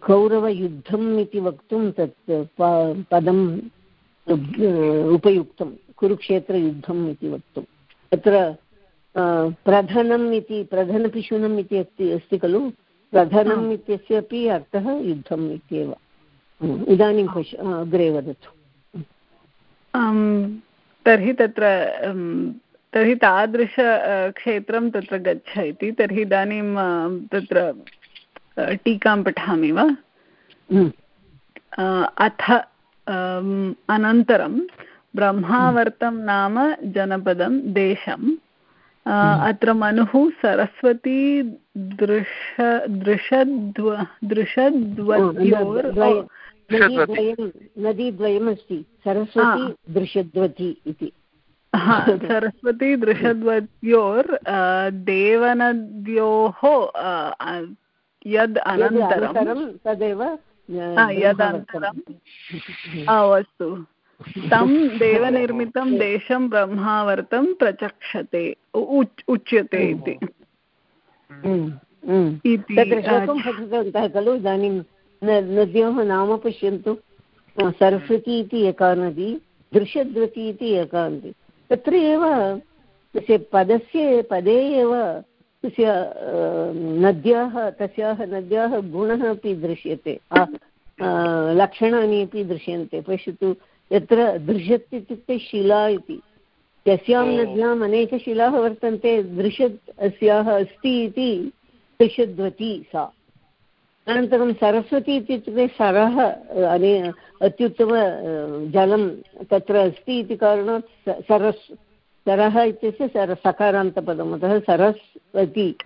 कौरवयुद्धम् इति वक्तुं तत् पदम् उपयुक्तं कुरुक्षेत्रयुद्धम् इति वक्तुं। तत्र प्रधनम् इति प्रधनपिशुनम् इति अस्ति अस्ति खलु? प्रधनम् इत्यस्य अपि अर्थः युद्धम् इत्येव। इदानीं पश्य अग्रे वदतु।
तर्हि तत्र तर्हि तादृश क्षेत्रं तत्र गच्छ इति तर्हि इदानीं तत्र टीकां पठामि वा? अथ अनन्तरं ब्रह्मावर्तं नाम जनपदं देशं अत्र मनुः सरस्वती दृश दृशद्व दृशद्वयोर्
नदीद्वयमस्ति सरस्वती दृशद्वती इति।
सरस्वती दृशद्वयोर् देवनद्योः यद् अनन्तरं
तदेव
यदनन्तरम् अस्तु। तं देवनिर्मितं देशं ब्रह्मावर्तं प्रचक्षते उच्यते इति।
श्लोकं पठितवन्तः खलु इदानीं नद्योः नाम पश्यन्तु। सरस्वती इति एका नदी दृश्यद्वती इति एका नदी। तत्र एव तस्य पदस्य पदे एव तस्य नद्याः तस्याः नद्याः गुणः अपि दृश्यते। लक्षणानि अपि दृश्यन्ते। पश्यतु यत्र दृश्यत् इत्युक्ते शिला इति। यस्यां नद्याम् अनेकशिलाः वर्तन्ते। दृश्यत् अस्याः अस्ति इति दृश्यद्वती सा। अनन्तरं सरस्वती इत्युक्ते सरः अने अत्युत्तम जलं तत्र अस्ति इति कारणात् सरस् सरः इत्यस्य सर सकारान्तपदम् अतः सरस्वती।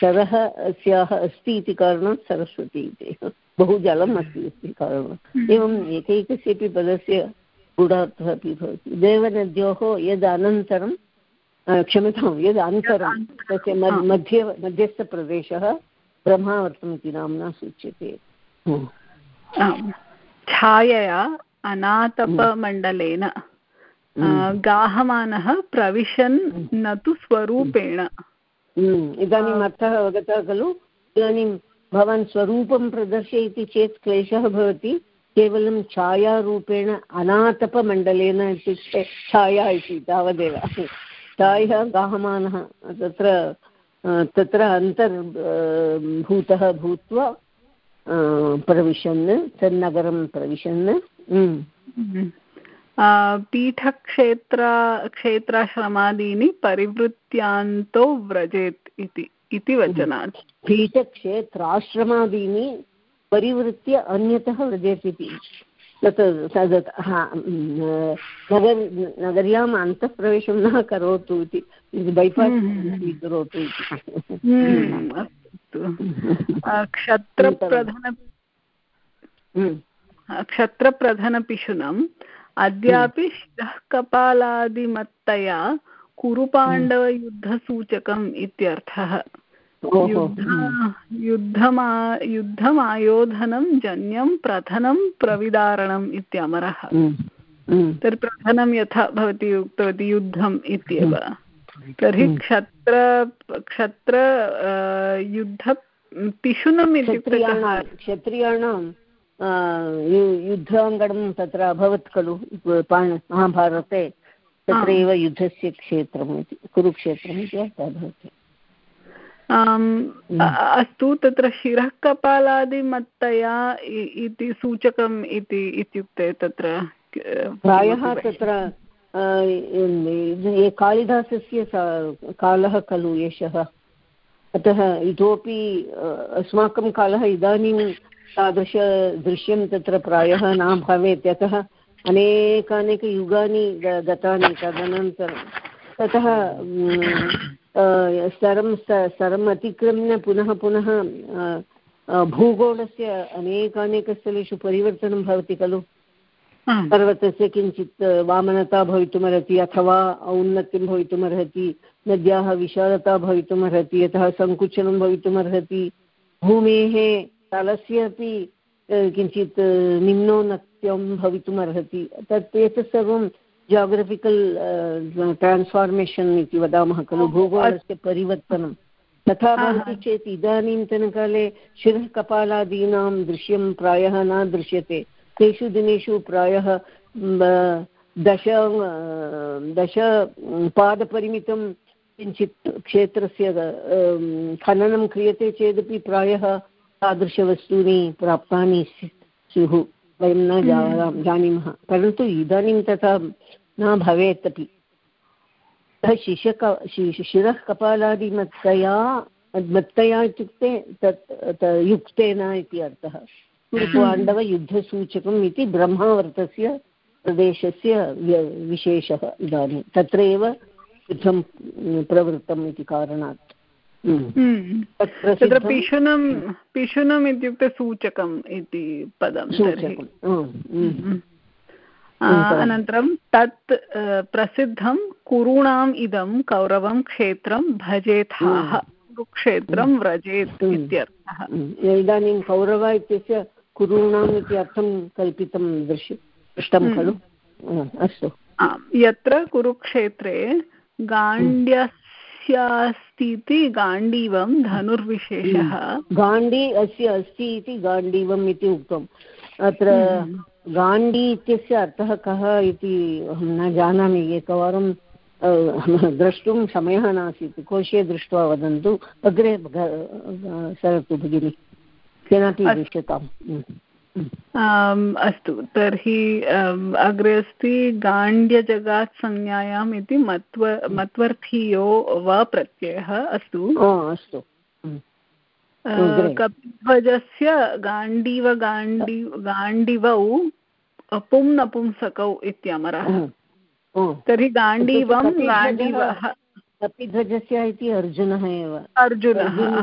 सरः अस्याः अस्ति इति कारणात् सरस्वती इति। बहु जलम् अस्ति इति कारणात्। हम्म। एवम् एकैकस्यपि पदस्य गूढार्थः अपि भवति। देवनद्योः यद् अनन्तरं क्षम्यतां यद् अन्तरं तस्य मध्ये मध्यस्थप्रदेशः ब्रह्मावर्तम् इति नाम्ना सूच्यते।
छायया अनातपमण्डलेन। गाहमानः प्रविशन् न तु स्वरूपेण.
हम्म। इदानीम् अर्थः अवगतः खलु? इदानीं भवान् स्वरूपं प्रदर्शयति चेत् क्लेशः भवति. केवलं छायारूपेण अनातपमण्डलेन इत्युक्ते छाया इति तावदेव. छायः गाहमानः तत्र तत्र अन्तर्भूतः भूत्वा प्रविशन् तन्नगरं प्रविशन्. हम्म।
पीठक्षेत्र क्षेत्राश्रमादीनि परिवृत्यान्तो व्रजेत् इति इति वचनात्।
पीठक्षेत्राश्रमादीनि परिवृत्य अन्यतः व्रजेत् इति। तत् तद् हा नगर नगर्याम् अन्तःप्रवेशं न करोतु इति बैपास्
हम्म।
स्वीकरोतु इति।
हम्म, क्षत्रप्रधान हम्म। क्षत्रप्रधानपिशुनम् अद्यापि शिरः कपालादिमत्तया कुरुपाण्डवयुद्धसूचकम् इत्यर्थः। युद्धमा युद्धमायोधनं जन्यं प्रथनं प्रविदारणम् इत्यमरः।
हम्म, हम्म।
तर्हि प्रथनं यथा भवती उक्तवती युद्धम् इत्येव। तर्हि हम्म। क्षत्र क्षत्र युद्ध पिशुनम् इत्युक्ते
क्षत्रियाणां युद्धाङ्गणं तत्र अभवत् खलु महाभारते तत्र एव युद्धस्य क्षेत्रम् इति कुरुक्षेत्रम् इति अर्थः भवति
अस्तु तत्र शिरः कपालादिमत्तया इति सूचकम् इति इत्युक्ते तत्र
प्रायः तत्र कालिदासस्य कालः खलु एषः अतः इतोपि अस्माकं कालः इदानीं तादृशदृश्यं तत्र प्रायः न भवेत्। यतः अनेकानेकयुगानि गतानि तदनन्तरं ततः स्तरं स्तरम् अतिक्रम्य पुनः पुनः भूगोलस्य अनेकानेकस्थलेषु परिवर्तनं भवति खलु? पर्वतस्य किञ्चित् वामनता भवितुमर्हति अथवा औन्नत्यं भवितुमर्हति नद्याः विशालता भवितुमर्हति यतः सङ्कुचनं भवितुमर्हति। भूमेः तलस्य अपि किञ्चित् निम्नोन्नत्यं भवितुमर्हति। तत् एतत् सर्वं जाग्रफिकल् ट्रान्स्फार्मेशन् इति वदामः खलु भूगोलस्य परिवर्तनं। तथा भवति चेत् इदानीन्तनकाले शिरः कपालादीनां दृश्यं प्रायः न दृश्यते। तेषु दिनेषु प्रायः दश दश पादपरिमितं किञ्चित् क्षेत्रस्य खननं क्रियते चेदपि प्रायः तादृशवस्तूनि प्राप्तानि स्युः वयं न जा- जानीमः। परन्तु इदानीं तथा न भवेत् अपि। सः शिशक शिरः कपालादिमत्तया मत्तया इत्युक्ते तत् युक्तेन इति अर्थः। कुरुपाण्डवयुद्धसूचकम् इति ब्रह्मावर्तस्य प्रदेशस्य विशेषः इदानीं। तत्र एव युद्धं प्रवृत्तम् इति कारणात्।
तत्र पिशुनं पिशुनम् इत्युक्ते सूचकम् इति पदं तर्हि।
हम्म, हम्म।
अनन्तरं तत् प्रसिद्धं कुरूणाम् इदं कौरवं क्षेत्रं भजेथाः। कुरुक्षेत्रं व्रजेत्
हम्म।
इत्यर्थः।
हम्म। इदानीं कौरव इत्यस्य कुरूणाम् इति अर्थं कल्पितं दृश्य दृष्टं
हम्म।
खलु? अस्तु।
यत्र कुरुक्षेत्रे गाण्ड्यस्यास्तीति गाण्डीवं धनुर्विशेषः।
गाण्डी अस्य अस्ति इति गाण्डीवम् इति उक्तम्। अत्र। गाण्डी इत्यस्य अर्थः कः इति अहं न जानामि। एकवारं द्रष्टुं समयः नासीत्। कोशे दृष्ट्वा वदन्तु। अग्रे सरतु भगिनि। केनापि दृश्यताम्।
अस्तु तर्हि अग्रे अस्ति गाण्ड्यजगात् संज्ञायाम् इति मत्व मत्वर्थीयो वा प्रत्ययः अस्तु?
अस्तु।
कपिध्वजस्य गाण्डीव गाण्डी गाण्डिवौ पुं नपुंसकौ इत्यमरः। तर्हि गाण्डीवं गाण्डीवः
कपिध्वजस्य इति अर्जुनः एव।
अर्जुनः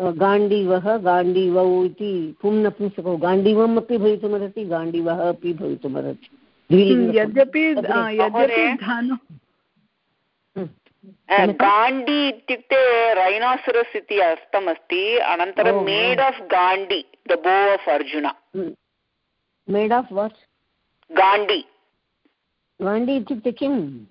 गाण्डीवः गाण्डीवौ इति पुंनपुंसकौ गाण्डीवम् अपि भवितुमर्हति गाण्डीवः अपि भवितुमर्हति। द्विलिङ्गं।
यद्यपि यद्यपि। धनु
गाण्डी इत्युक्ते रैनासुरस् इति अर्थमस्ति। अनन्तरं made of Gandi the bow of Arjun.
Made of what?
Gandi.
Gandi इत्युक्ते किम्?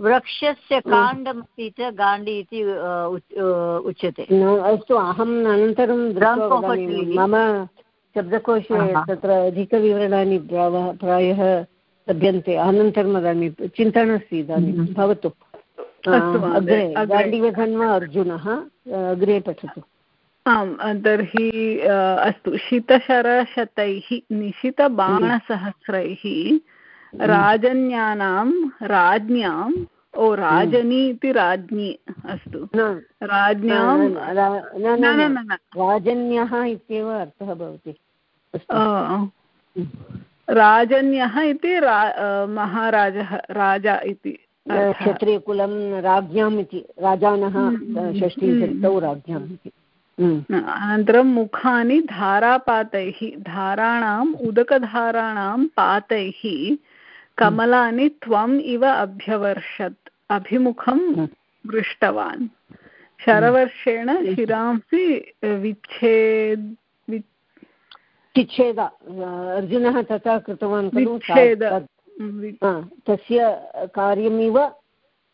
वृक्षस्य काण्डमपि च गाण्डी इति उच्- उच्यते।
अस्तु अहम् अनन्तरं. मम शब्दकोशे तत्र अधिकविवरणानि प्रायः लभ्यन्ते। अनन्तरं वदामि। चिन्ता नास्ति इदानीं। भवतु। अग्रे
अग्रे।
गाण्डीवधन्वा अर्जुनः अग्रे पठतु।
आम् तर्हि अस्तु। शितशरशतैः निशितबाणसहस्रैः राजन्यानां राज्ञाम् ओ राजनी इति राज्ञी अस्तु। राज्ञां
राजन्यः इत्येव अर्थः भवति।
राजन्यः इति महाराजः राजा इति
क्षत्रियकुलं राज्ञाम् इति राजानः
हम्म,
राज्ञाम् इति। हम्म.
अनन्तरं मुखानि धारापातैः धाराणाम् उदकधाराणां पातैः कमलानि त्वम् इव अभ्यवर्षत् अभिमुखं
हम्म.
दृष्टवान् शरवर्षेण शिरांसि विच्छेद् वि-
चिच्छेद अर्जुनः तथा कृतवान् खलु
विच्छेद।
तस्य कार्यमिव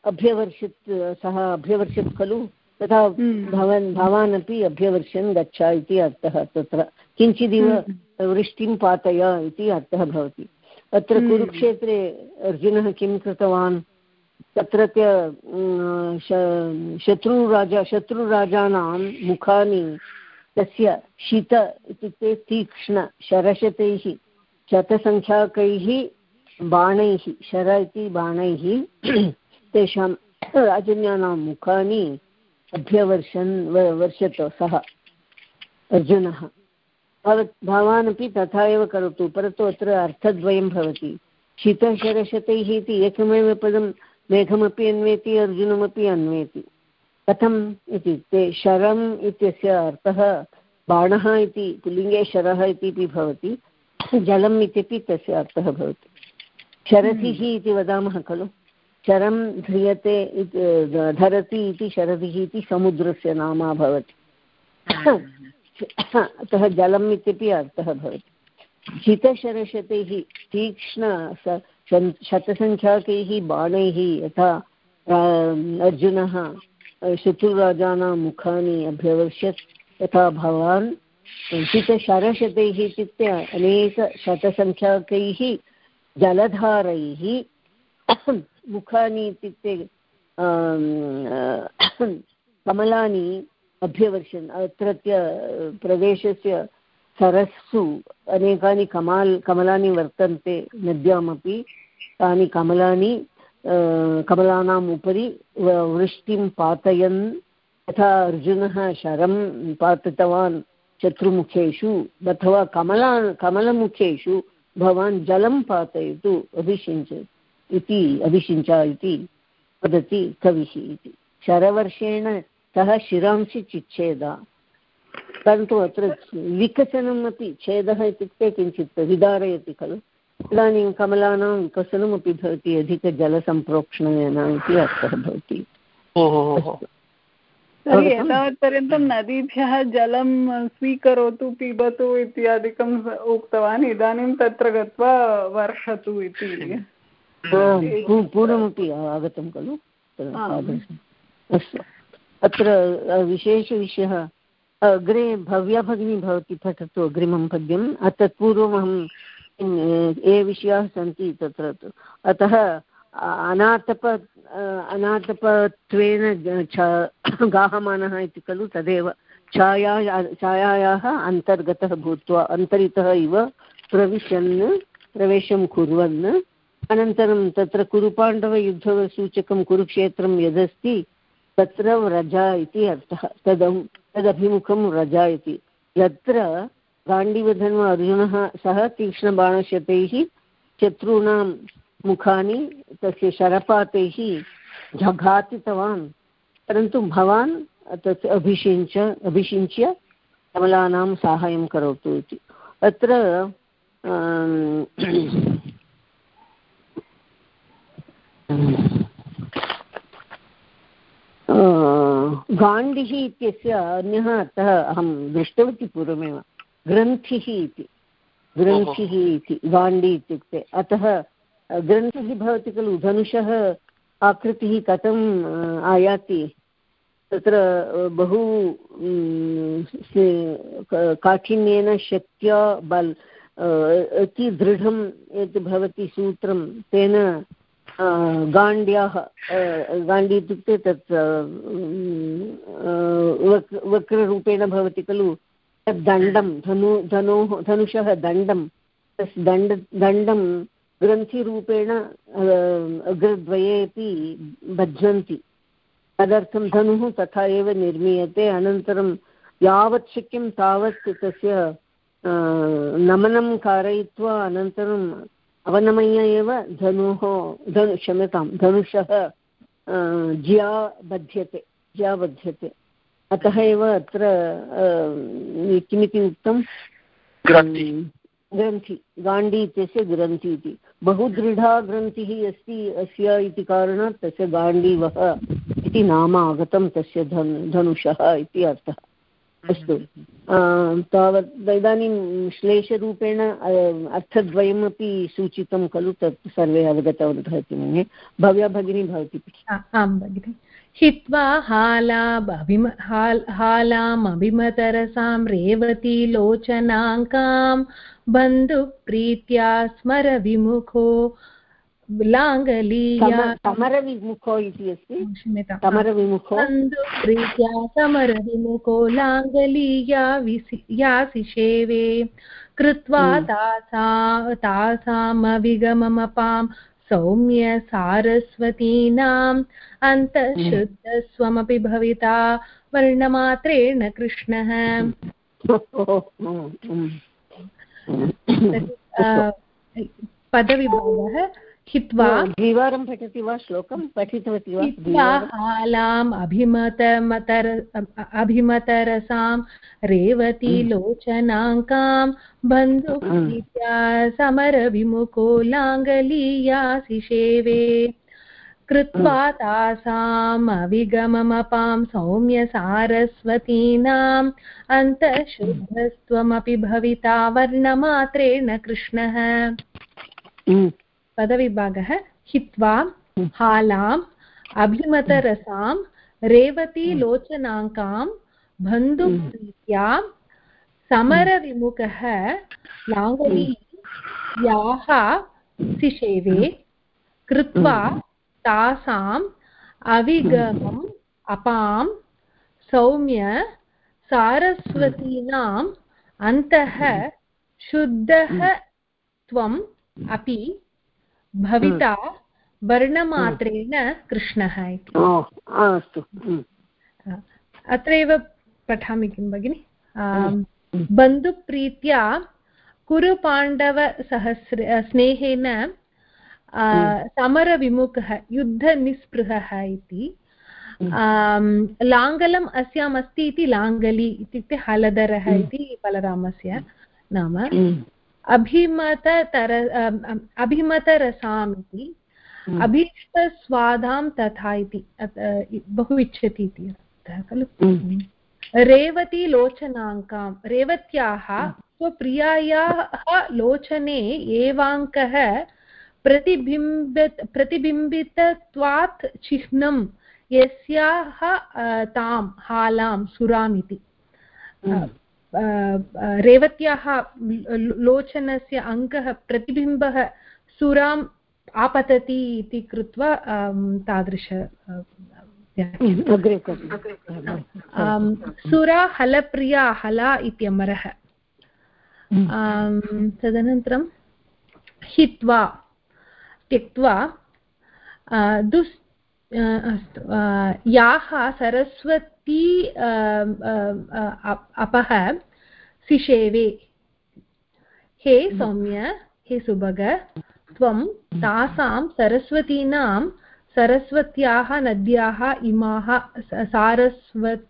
अभ्यवर्षत् सः अभ्यवर्षत् खलु। तथा
हम्म.
भवान् भवान् अपि अभ्यवर्षन् गच्छ इति अर्थः तत्र किञ्चिदिव
हम्म.
वृष्टिं पातय इति अर्थः भवति अत्र
हम्म.
कुरुक्षेत्रे अर्जुनः किं कृतवान् तत्रत्य शत्रुराजा शत्रुराजानां मुखानि तस्य शीत इत्युक्ते तीक्ष्ण शरशतैः शतसङ्ख्याकैः बाणैः शर इति बाणैः तेषां राजन्यानां मुखानि अभ्यवर्षन् वर्षत सः, अर्जुनः। भवान् अपि तथा एव करोतु, परन्तु अत्र अर्थद्वयं भवति। शीतशरशतैः इति एकमेव पदं मेघमपि अन्वेति, अर्जुनमपि अन्वेति। कथम् इत्युक्ते शरम् इत्यस्य अर्थः बाणः इति, पुल्लिङ्गे शरः इत्यपि भवति। जलम् इत्यपि तस्य अर्थः भवति। शरधिः इति वदामः खलु? शरं ध्रियते धरति इति शरधिः इति समुद्रस्य नाम भवति। अतः जलम् इत्यपि अर्थः भवति। शीतशरशतैः तीक्ष्ण शतसङ्ख्याकैः बाणैः यथा अर्जुनः शत्रुराजानां मुखानि अभ्यवर्षत् तथा भवान् शतशरशतैः इत्युक्ते अनेकशतसङ्ख्याकैः जलधारैः मुखानि इत्युक्ते कमलानि अभ्यवर्षन्, अत्रत्य प्रदेशस्य सरस्सु, अनेकानि कमाल्, कमलानि वर्तन्ते नद्यामपि, तानि कमलानि कमलानाम् उपरि वृष्टिं पातयन्, यथा अर्जुनः शरं पातितवान् शत्रुमुखेषु, अथवा कमला, कमलमुखेषु भवान् जलं पातयतु अभिषिञ्च इति अभिषिञ्च इति वदति कविः इति। शरवर्षेण सः शिरांसि चिच्छेद। परन्तु अत्र विकसनम् अपि छेदः इत्युक्ते किञ्चित् विदारयति खलु। इदानीं कमलानां विकसनमपि भवति अधिकजलसम्प्रोक्षणेन इति अर्थः भवति।
तर्हि एतावत्पर्यन्तं नदीभ्यः जलं स्वीकरोतु पिबतु इत्यादिकम् उक्तवान्। इदानीं तत्र गत्वा वर्षतु इति।
पूर्वमपि आगतं खलु? अस्तु। अत्र विशेषविषयः। अग्रे भव्या भगिनी भवती पठतु अग्रिमं पद्यम्। तत्पूर्वमहं ये विषयाः सन्ति तत्र अतः अनातप अनातपत्वेन गाहमानः इति खलु? तदेव। छाया छायायाः अन्तर्गतः भूत्वा अन्तरितः इव प्रविशन् प्रवेशं कुर्वन्। अनन्तरं तत्र कुरुपाण्डवयुद्धसूचकं कुरुक्षेत्रं यदस्ति, तत्र व्रजा इति अर्थः तद तदभिमुखं व्रजा इति। यत्र गाण्डीवधन्व अर्जुनः सः तीक्ष्णबाणशतैः शत्रूणां मुखानि, तस्य शरपातैः घातितवान् परन्तु भवान् तत् अभिषिञ्च, अभिषिञ्च्य कमलानां साहाय्यं करोतु इति। अत्र गाण्डिः इत्यस्य अन्यः अर्थः अहं दृष्टवती पूर्वमेव ग्रन्थिः इति ग्रन्थिः इति गाण्डि इत्युक्ते। अतः ग्रन्थिः भवति खलु धनुषः आकृतिः कथम् आयाति? तत्र बहु काठिन्येन शक्त्या बल् अति दृढं यत् भवति सूत्रं तेन गाण्ड्याः गाण्डी इत्युक्ते तत् वक्, वक्ररूपेण भवति खलु तद् दण्डं, धनु, धनोः, धनुषः दण्डं, तस् दण्ड, दण्डं ग्रन्थिरूपेण अग्रद्वयेपि बध्नन्ति तदर्थं धनुः तथा एव निर्मीयते, अनन्तरं यावत् शक्यं तावत् तस्य नमनं कारयित्वा अनन्तरम् अवनमय्य एव धनुः धनु क्षम्यतां धनुषः ज्या बध्यते ज्या बध्यते। अतः एव अत्र किमिति उक्तं? ग्रन्थि। गाण्डी इत्यस्य ग्रन्थि इति। बहु दृढा ग्रन्थिः अस्ति अस्य इति कारणात् तस्य गाण्डीवः इति नाम आगतं तस्य धन् धनुषः इति अर्थः। अस्तु। तावत् इदानीं श्लेषरूपेण अर्थद्वयमपि सूचितं खलु, तत् सर्वे अवगतवन्तः इति मन्ये। भव्या भगिनी, भवति
आं भगिनि। हित्वा हालाभिम हालामभिमतरसां रेवती लोचनाङ्कां बन्धुप्रीत्या स्मरविमुखो
लाङ्गलीयामरविमुखो इति अस्ति। समरविमुखो
समरविमुखो लाङ्गलीया यासिषेवे। कृत्वा तासा तासामविगममपां सौम्य सारस्वतीनाम् अन्तःशुद्धस्वमपि भविता वर्णमात्रेण कृष्णः। पदविभागः। हित्वा
द्विवारं पठति वा श्लोकं? पठितवती वा?
हालाम् अभिमतमतर अभिमतरसां रेवती लोचनाङ्कां बन्धुप्रीत्या समरविमुखो लाङ्गलीयासिषेवे कृत्वा तासाम् अविगममपां सौम्य सारस्वतीनाम् अन्तःशुद्धस्त्वमपि भविता वर्णमात्रेण कृष्णः। पदविभागः हित्वा हालाम् अभिमतरसां रेवतीलोचनाङ्कां बन्धुप्रीत्या समरविमुखः लाङ्गली याः सिषेवे कृत्वा तासाम् अविगमम् अपां सौम्य सारस्वतीनाम् अन्तः शुद्धः त्वम् अपि भविता वर्णमात्रेण कृष्णः इति।
अस्तु
अत्रैव पठामि किं भगिनि? बन्धुप्रीत्या कुरुपाण्डवसहस्र स्नेहेन समरविमुखः युद्धनिस्पृहः इति। लाङ्गलम् अस्याम् अस्ति इति लाङ्गली इत्युक्ते हलधरः इति बलरामस्य नाम। अभिमतर अभिमतरसाम् इति अभीष्टस्वादां तथा इति बहु इच्छति इति अर्थः खलु? रेवती लोचनाङ्कां रेवत्याः स्वप्रियायाः लोचने एवाङ्कः प्रतिबिम्ब प्रतिबिम्बितत्वात् चिह्नं यस्याः तां हालां सुराम् इति रेवत्याः लोचनस्य अङ्कः प्रतिबिम्बः सुराम् आपतति इति कृत्वा तादृश सुरा हलप्रिया हला इत्यमरः। तदनन्तरं हित्वा त्यक्त्वा दुस् अस्तु याः सरस्वती अपः सिषेवे। हे सौम्य हे सुभग त्वं तासां सरस्वतीनां सरस्वत्याः नद्याः इमाः सारस्वती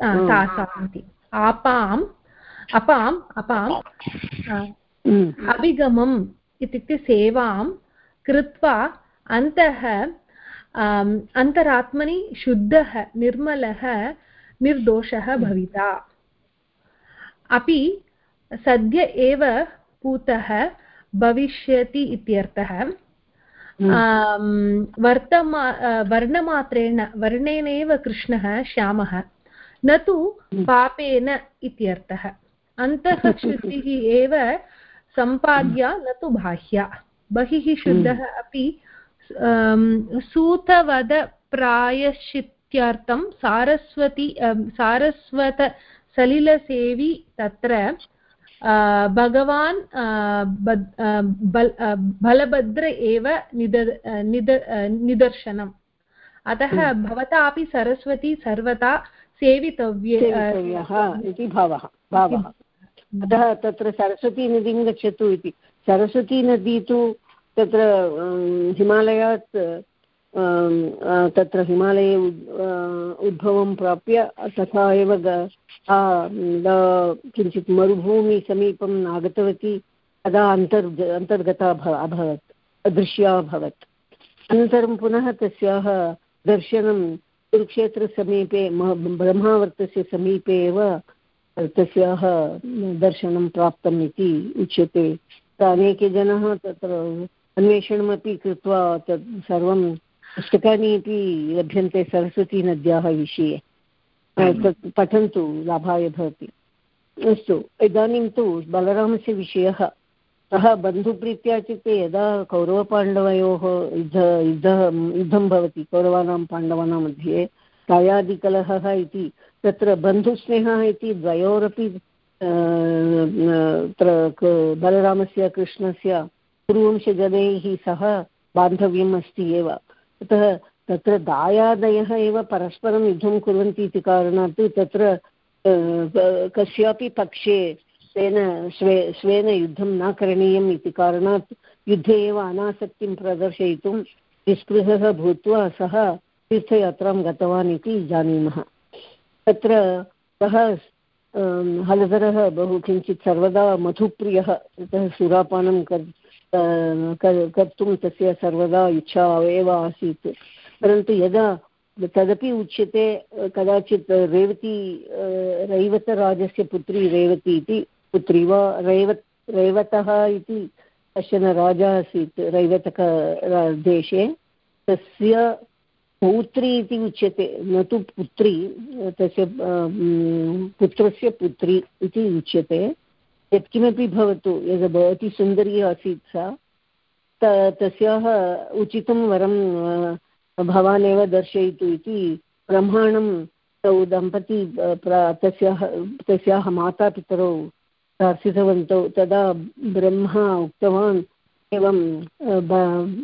तासाम् आपाम् अपाम् अपाम् अभिगमम् इत्युक्ते सेवां कृत्वा अन्तः अन्तरात्मनि शुद्धः निर्मलः निर्दोषः भविता। अपि सद्य एव पूतः भविष्यति इत्यर्थः। वर्तमा वर्णमात्रेण वर्णेनैव कृष्णः श्यामः। न तु पापेन इत्यर्थः। अन्तःशुद्धिः एव सम्पाद्या न तु बाह्या। बहिः शुद्धः अपि सूतवदप्रायश्चित्यर्थं सारस्वती सारस्वतसलिलसेवी तत्र भगवान् बलभद्र एव निद निद निदर्शनम्। अतः भवतापि सरस्वती सर्वदा सेवितव्यः
इति भावः भावः। अतः तत्र सरस्वतीनदीं गच्छतु इति। सरस्वतीनदी तु तत्र हिमालयात् तत्र हिमालये उद्भवं प्राप्य तथा एव किञ्चित् मरुभूमिसमीपम् आगतवती तदा अन्तर्, अन्तर्गता अभवत्, अदृश्या अभवत्। अनन्तरं पुनः तस्याः दर्शनं कुरुक्षेत्रसमीपे ब्रह्मावर्तस्य समीपे एव तस्याः दर्शनं प्राप्तम् इति उच्यते। अनेके जनाः तत्र अन्वेषणमपि कृत्वा तत् सर्वं पुस्तकानि अपि लभ्यन्ते सरस्वतीनद्याः विषये। तत् पठन्तु लाभाय भवति। अस्तु इदानीं तु बलरामस्य विषयः। सः बन्धुप्रीत्या इत्युक्ते यदा कौरवपाण्डवयोः युद्ध युद्धः युद्धं भवति कौरवानां पाण्डवानां मध्ये छायादिकलहः इति तत्र बन्धुस्नेहः इति द्वयोरपि बलरामस्य, कृष्णस्य कुरुवंशजनैः सह बान्धव्यम् अस्ति एव। अतः तत्र दायादयः एव परस्परं युद्धं कुर्वन्ति इति कारणात् तत्र कस्यापि पक्षे स्वेन स्वे, स्वेन युद्धं न करणीयम् इति कारणात् युद्धे एव अनासक्तिं प्रदर्शयितुं निःस्पृहः भूत्वा सः तीर्थयात्रां गतवान् इति जानीमः। तत्र सः हलधरः बहु किञ्चित् सर्वदा मधुप्रियः ततः सुरापानं कर् कर्तुं तस्य सर्वदा इच्छा एव आसीत्। परन्तु यदा तदपि उच्यते, कदाचित् रेवती रैवतराजस्य पुत्री रेवती इति, पुत्री वा रैवत्, रैवतः इति कश्चन राजा आसीत् रैवतक देशे, तस्य पौत्री इति उच्यते, न तु पुत्री, तस्य पुत्रस्य पुत्री इति उच्यते। यत्किमपि भवतु, यद् भवती सुन्दरी आसीत् सा, त, तस्याः उचितं वरं भवान् एव दर्शयतु इति ब्रह्माणं तौ दम्पती तस्याः तस्याः मातापितरौ प्रार्थितवन्तौ। तदा ब्रह्मा उक्तवान्, एवं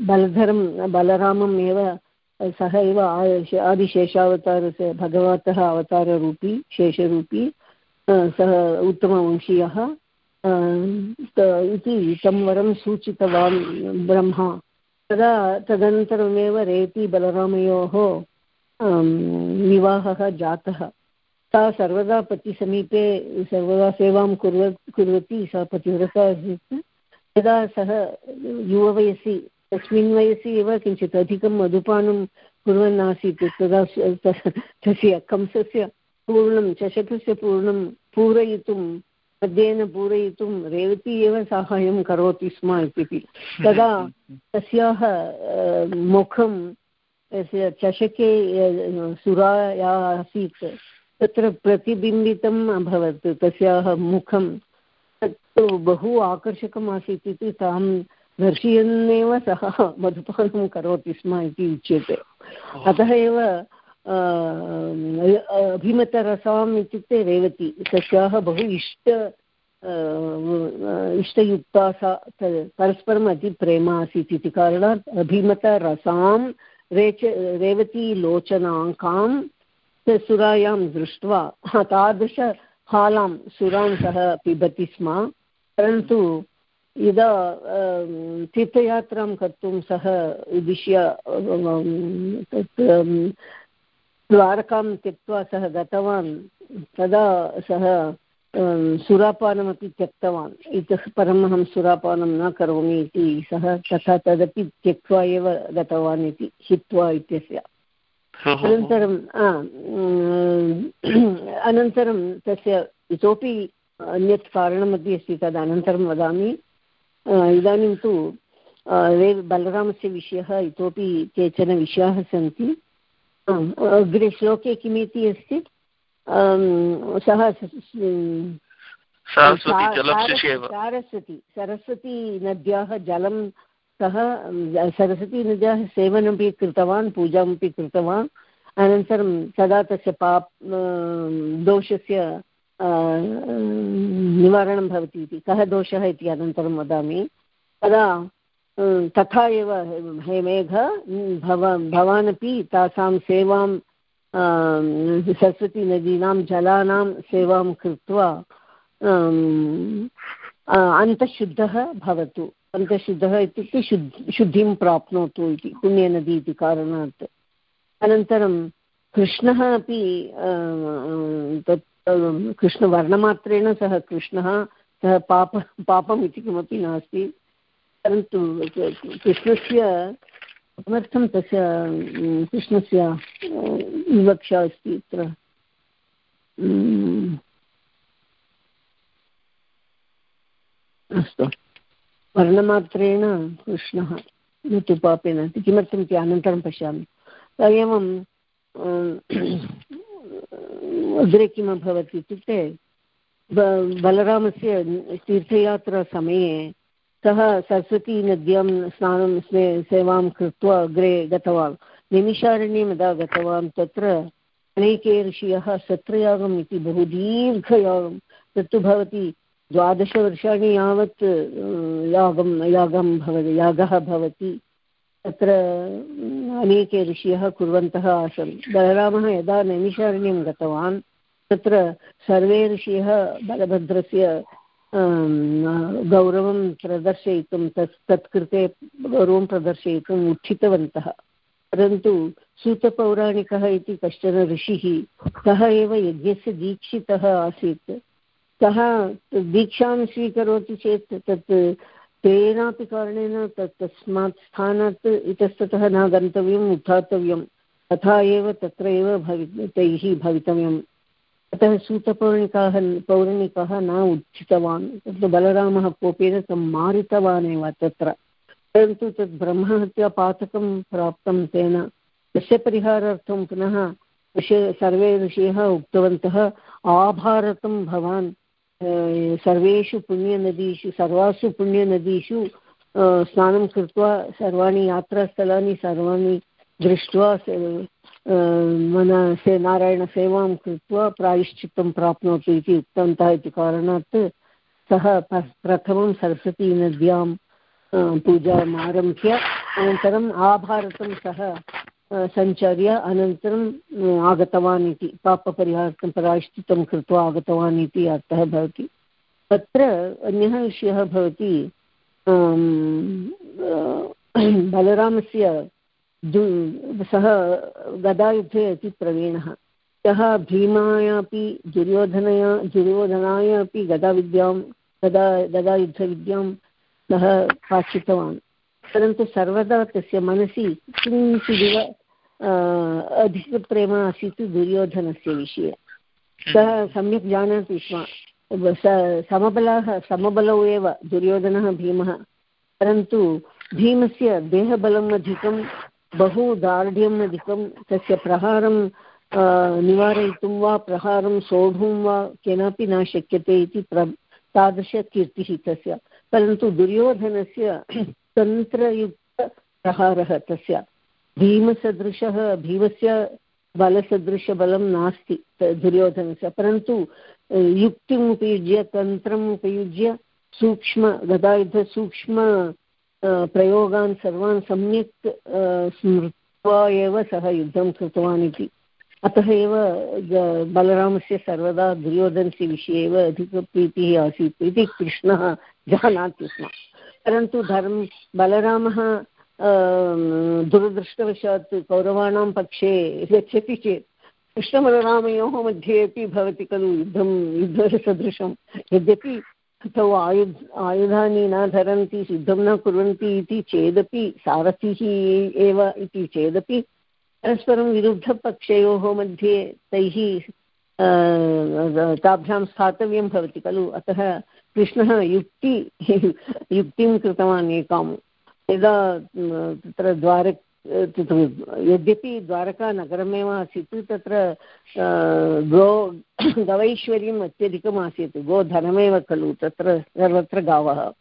बलधरं, बलरामम् एव सः एव आदिशेषावतारस्य भगवतः अवताररूपी, शेषरूपी सः उत्तमवंशीयः इति तं वरं सूचितवान् ब्रह्मा। तदा तदनन्तरमेव रेति बलरामयोः विवाहः जातः। सा सर्वदा पतिसमीपे, सर्वदा सेवां कुर्व, कुर्वती सा पतिव्रता आसीत्। यदा सः युववयसि तस्मिन् वयसि एव किञ्चित् अधिकं मधुपानं कुर्वन् आसीत् तदा तस्य कंसस्य पूर्णं, चषकस्य पूर्णं पूरयितुं मध्येन पूरयितुं रेवती एव साहाय्यं करोति स्म इति तदा तस्याः मुखं, तस्य चषके सुरा या आसीत्, तत्र प्रतिबिम्बितम् अभवत्, तस्याः मुखं तत्तु बहु आकर्षकम् आसीत् इति तां दर्शयन्नेव सः मधुपानं करोति स्म इति उच्यते। अतः एव अभिमतरसाम् इत्युक्ते रेवती तस्याः बहु इष्ट इष्टयुक्ता सा परस्परम् अतिप्रेम आसीत् इति कारणात् अभिमतरसां रेच रेवतीलोचनाङ्कां सुरायां दृष्ट्वा तादृशहालां सुरां सः पिबति स्म। परन्तु यदा तीर्थयात्रां कर्तुं सः उद्दिश्य तत् द्वारकां त्यक्त्वा सः गतवान् तदा सः सुरापानमपि त्यक्तवान्। इतः परम् अहं सुरापानं न करोमि इति सः तथा तदपि त्यक्त्वा एव गतवान् इति हित्वा इत्यस्य। अनन्तरं अनन्तरं तस्य इतोपि अन्यत् कारणमपि अस्ति तद् अनन्तरं वदामि। इदानीं तु बलरामस्य विषयः इतोपि केचन विषयाः सन्ति। अग्रे श्लोके किमिति अस्ति? सः सारस्वती सरस्वतीनद्याः जलं सः सरस्वतीनद्याः सेवनमपि कृतवान् पूजामपि कृतवान्। अनन्तरं तदा तस्य पाप् दोषस्य निवारणं भवति इति। कः दोषः इति अनन्तरं वदामि। तदा तथा एव हे मेघ भव, भवानपि तासां सेवां सरस्वतीनदीनां जलानां सेवां कृत्वा अन्तःशुद्धः भवतु। अन्तःशुद्धः इत्युक्ते शुद्, शुद्धिं प्राप्नोतु इति, पुण्यनदी इति कारणात्। अनन्तरं कृष्णः अपि तत् कृष्णवर्णमात्रेण सः कृष्णः सः पाप पापम् इति किमपि नास्ति। परन्तु कृष्णस्य किमर्थं तस्य कृष्णस्य विवक्षा अस्ति अत्र अस्तु। वर्णमात्रेण कृष्णः न तु पापेन किमर्थम् इति अनन्तरं पश्यामि। एवं अग्रे किम् अभवत् इत्युक्ते बलरामस्य तीर्थयात्रासमये सः सरस्वतीनद्यां स्नानं सेवां कृत्वा अग्रे गतवान्। निमिषारण्यं यदा गतवान्, तत्र अनेके ऋषयः सत्रयागम् इति बहु दीर्घयागं तत्तु भवति द्वादशवर्षाणि यावत् यागं यागं भवति, यागः भवति। तत्र अनेके ऋषयः कुर्वन्तः आसन्। बलरामः यदा नैमिषारण्यं गतवान्, तत्र सर्वे ऋषयः बलभद्रस्य गौरवं प्रदर्शयितुं, तत्, तत्कृते गौरवं प्रदर्शयितुम् उत्थितवन्तः। परन्तु सूतपौराणिकः इति कश्चन ऋषिः, सः एव यज्ञस्य दीक्षितः आसीत्। सः दीक्षां स्वीकरोति चेत् तत् तेनापि कारणेन तत् तस्मात् स्थानात् इतस्ततः न गन्तव्यम् उत्थातव्यं तथा एव तत्र एव भवि, तैः भवितव्यं अतः सूतपौर्णिकाः, पौराणिकः न उचितवान् तत्र बलरामः कोपेन तं मारितवान् एव तत्र। परन्तु तत् ब्रह्महत्यापातकं प्राप्तं तेन। तस्य परिहारार्थं पुनः ऋषि, सर्वे ऋषयः उक्तवन्तः, आभारतं भवान्। सर्वेषु पुण्यनदीषु, सर्वासु पुण्यनदीषु स्नानं कृत्वा सर्वाणि यात्रास्थलानि, सर्वाणि दृष्ट्वा मन, से नारायणसेवां कृत्वा प्रायश्चित्तं प्राप्नोतु इति उक्तवन्तः इति कारणात् सः प्रथमं सरस्वतीनद्यां पूजाम् आरभ्य अनन्तरम् आभारतं सः सञ्चर्य अनन्तरम् आगतवान् इति पापपरिहार्थं प्रायश्चित्तं कृत्वा आगतवान् इति अर्थः भवति। तत्र अन्यः विषयः भवति बलरामस्य सः गदायुद्धे अति प्रवीणः। सः भीमाय अपि दुर्योधनया, दुर्योधनाय अपि गदाविद्यां, गदा, गदायुद्धविद्यां सः पाठितवान् परन्तु सर्वदा तस्य मनसि किञ्चिदिव अधिकप्रेम आसीत् दुर्योधनस्य विषये। सः सम्यक् जानाति स्म। समबलाः समबलौ एव दुर्योधनः भीमः। परन्तु भीमस्य देहबलम् अधिकं बहु दार्ढ्यम् अधिकं तस्य प्रहारं निवारयितुं वा प्रहारं सोढुं वा केनापि न शक्यते इति प्र तादृशकीर्तिः तस्य। परन्तु दुर्योधनस्य तन्त्रयुक्तप्रहारः तस्य। भीमसदृशः, भीमस्य बलसदृशबलं नास्ति दुर्योधनस्य। परन्तु युक्तिम् उपयुज्य, तन्त्रम् उपयुज्य, सूक्ष्म, गदायुद्धसूक्ष्म प्रयोगान् सर्वान् सम्यक् स्मृत्वा एव सः युद्धं कृतवान् इति। अतः एव बलरामस्य सर्वदा दुर्योधनस्य विषये एव अधिकप्रीतिः आसीत् इति कृष्णः जानाति स्म। परन्तु धर्म, बलरामः दुरदृष्टवशात् कौरवाणां पक्षे गच्छति चेत् कृष्णबलरामयोः मध्ये अपि भवति खलु युद्धं, युद्धसदृशं। यद्यपि तौ आयुध, आयुधानि न धरन्ति युद्धं न कुर्वन्ति इति चेदपि सारथिः एव इति चेदपि परस्परं विरुद्धपक्षयोः मध्ये तैः ताभ्यां स्थातव्यं भवति खलु। अतः कृष्णः युक्ति, युक्तिं कृतवान् एकां यदा तत्र द्वार यद्यपि द्वारकानगरमेव आसीत्, तत्र गो, गवैश्वर्यम् अत्यधिकम् आसीत्, गोधनमेव खलु, तत्र सर्वत्र गावः।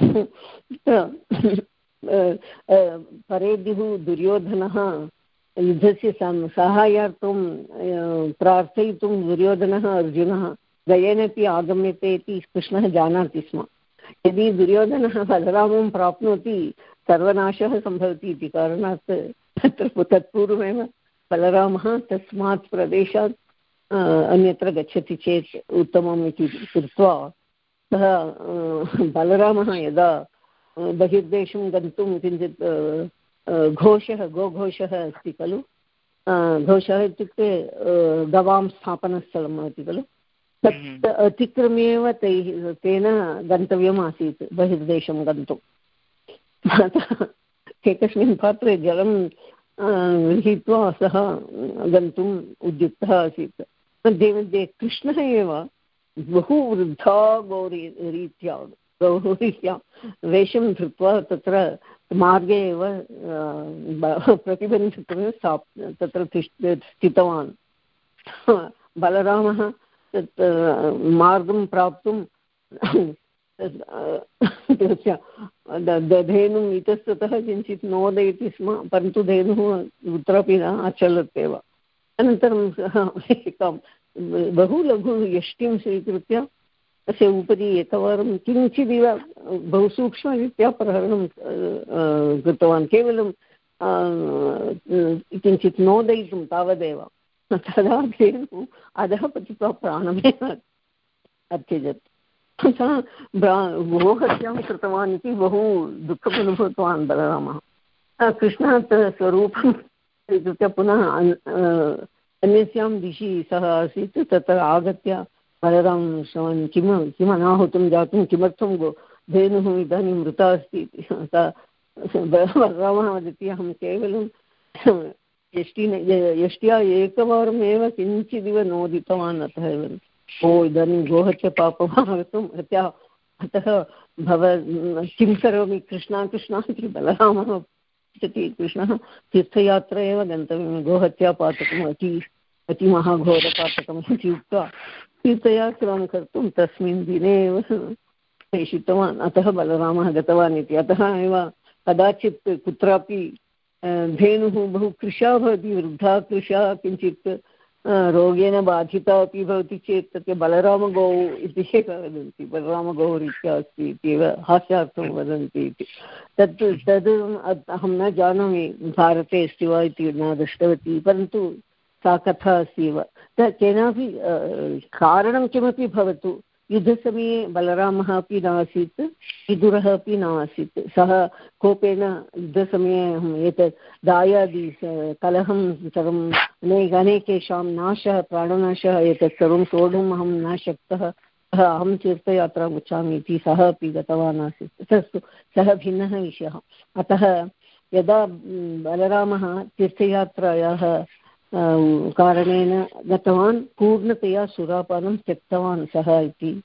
परेद्युः दुर्योधनः युद्धस्य साहाय्यार्थं प्रार्थयितुं दुर्योधनः अर्जुनः गयेनपि आगम्यते इति कृष्णः जानाति स्म। यदि दुर्योधनः बलरामं प्राप्नोति, सर्वनाशः सम्भवति इति कारणात् तत्र तत्पूर्वमेव बलरामः तस्मात् प्रदेशात् अन्यत्र गच्छति चेत् उत्तमम् इति कृत्वा सः बलरामः यदा बहिर्देशं गन्तुं किञ्चित् घोषः, गोघोषः अस्ति खलु घोषः इत्युक्ते गवां स्थापनस्थलं भवति खलु तत्
हम्म।
अतिक्रम्येव तैः तेन गन्तव्यम् आसीत् बहिर्देशं गन्तुम् अतः एकस्मिन् पात्रे जलं गृहीत्वा सः गन्तुम् उद्युक्तः आसीत्। मध्ये मध्ये कृष्णः एव बहु वृद्धा गौरी रीत्या गौरीत्या वेषं धृत्वा तत्र मार्गे एव प्रतिबन्धितुं स्थाप् तत्र तिष्ठ स्थितवान्। बलरामः तत् मार्गं प्राप्तुं तस्य धेनुम् इतस्ततः किञ्चित् नोदयति स्म, परन्तु धेनुः कुत्रापि न अचलत् एव। अनन्तरं सः एकं, बहु लघु यष्टिं स्वीकृत्य, तस्य उपरि एकवारं किञ्चिदिव बहु सूक्ष्मरीत्या प्रहरणं कृतवान्। केवलं किञ्चित् नोदयितुं तावदेव। तदा धेनुः अधः पतित्वा प्राणमेव अत्यजत् सः गोहत्यां कृतवान् इति बहु दुःखम् अनुभूतवान् बलरामः। कृष्णः स्वरूपं स्वीकृत्य पुनः अन्यस्यां दिशि सः आसीत्, तत्र आगत्य बलरामं श्रवन् किम, किम् अनाहुतं जातं किमर्थं गो, धेनुः इदानीं मृता अस्ति? इति। बलरामः वदति, अहं केवलं यष्ट्या एकवारमेव किञ्चिदिव नोदितवान् अतः एव। ओ, इदानीं गोहत्य पापम् आगतुम् अतः अतः भव, किं करोमि? कृष्णा कृष्णा इति बलरामः इति कृष्णः, तीर्थयात्रा एव गन्तव्यं गोहत्यापातकम् अति अतिमहाघोरपातकम् इति उक्त्वा तीर्थयात्रां कर्तुं तस्मिन् दिने एव प्रेषितवान्। अतः बलरामः गतवान् इति। अतः एव कदाचित् कुत्रापि धेनुः बहु कृशा भवति, वृद्धा कृशा किञ्चित् रोगेण बाधिता अपि भवति चेत् तत्र बलरामगौ इति एव वदन्ति बलरामगौरीत्या अस्ति इत्येव हास्यार्थं वदन्ति इति। तत्, तद् अहं न जानामि, भारते अस्ति वा इति न दृष्टवती, परन्तु सा कथा अस्ति एव। केनापि कारणं किमपि भवतु युद्धसमये बलरामः अपि नासीत्, विदुरः अपि न आसीत् सः कोपेन युद्धसमये अहम् एतत् दायादि कलहं सर्वं, अनेक, अनेकेषां नाशः, प्राणनाशः एतत् सर्वं सोढुम् अहं न शक्तः। सः अहं तीर्थयात्रां गच्छामि इति सः अपि गतवान् आसीत्। तस्तु सः भिन्नः विषयः। अतः यदा बलरामः तीर्थयात्रायाः कारणेन गतवान् पूर्णतया सुरापानं त्यक्तवान् सः इति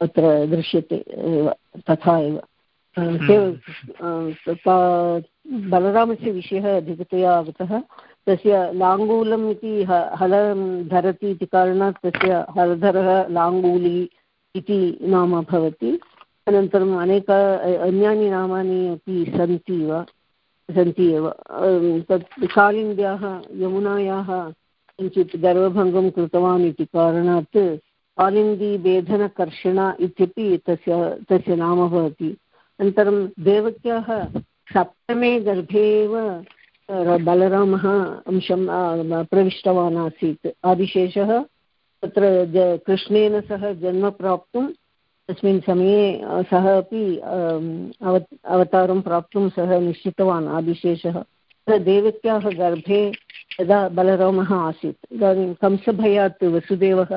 अत्र दृश्यते एव तथा एव बलरामस्य विषयः अधिकतया आगतः तस्य लाङ्गूलम् इति हलं धरति इति कारणात् तस्य हलधरः लाङ्गूली इति नाम भवति अनन्तरम् अनेक अन्यानि नामानि अपि सन्ति वा सन्ति एव। तत् कालिन्द्याः यमुनायाः किञ्चित् गर्वभङ्गं कृतवान् इति कारणात् कालिन्दीबेधनकर्षणा इत्यपि तस्य तस्य नाम भवति। अनन्तरं देवक्याः सप्तमे गर्भे एव बलरामः अंशं प्रविष्टवान् आसीत्। आदिशेषः तत्र कृष्णेन सह जन्म प्राप्तुं तस्मिन् समये सः अपि अव अवतारं प्राप्तुं सः निश्चितवान् आदिशेषः। देवक्याः गर्भे यदा बलरामः आसीत्, इदानीं कंसभयात् वसुदेवः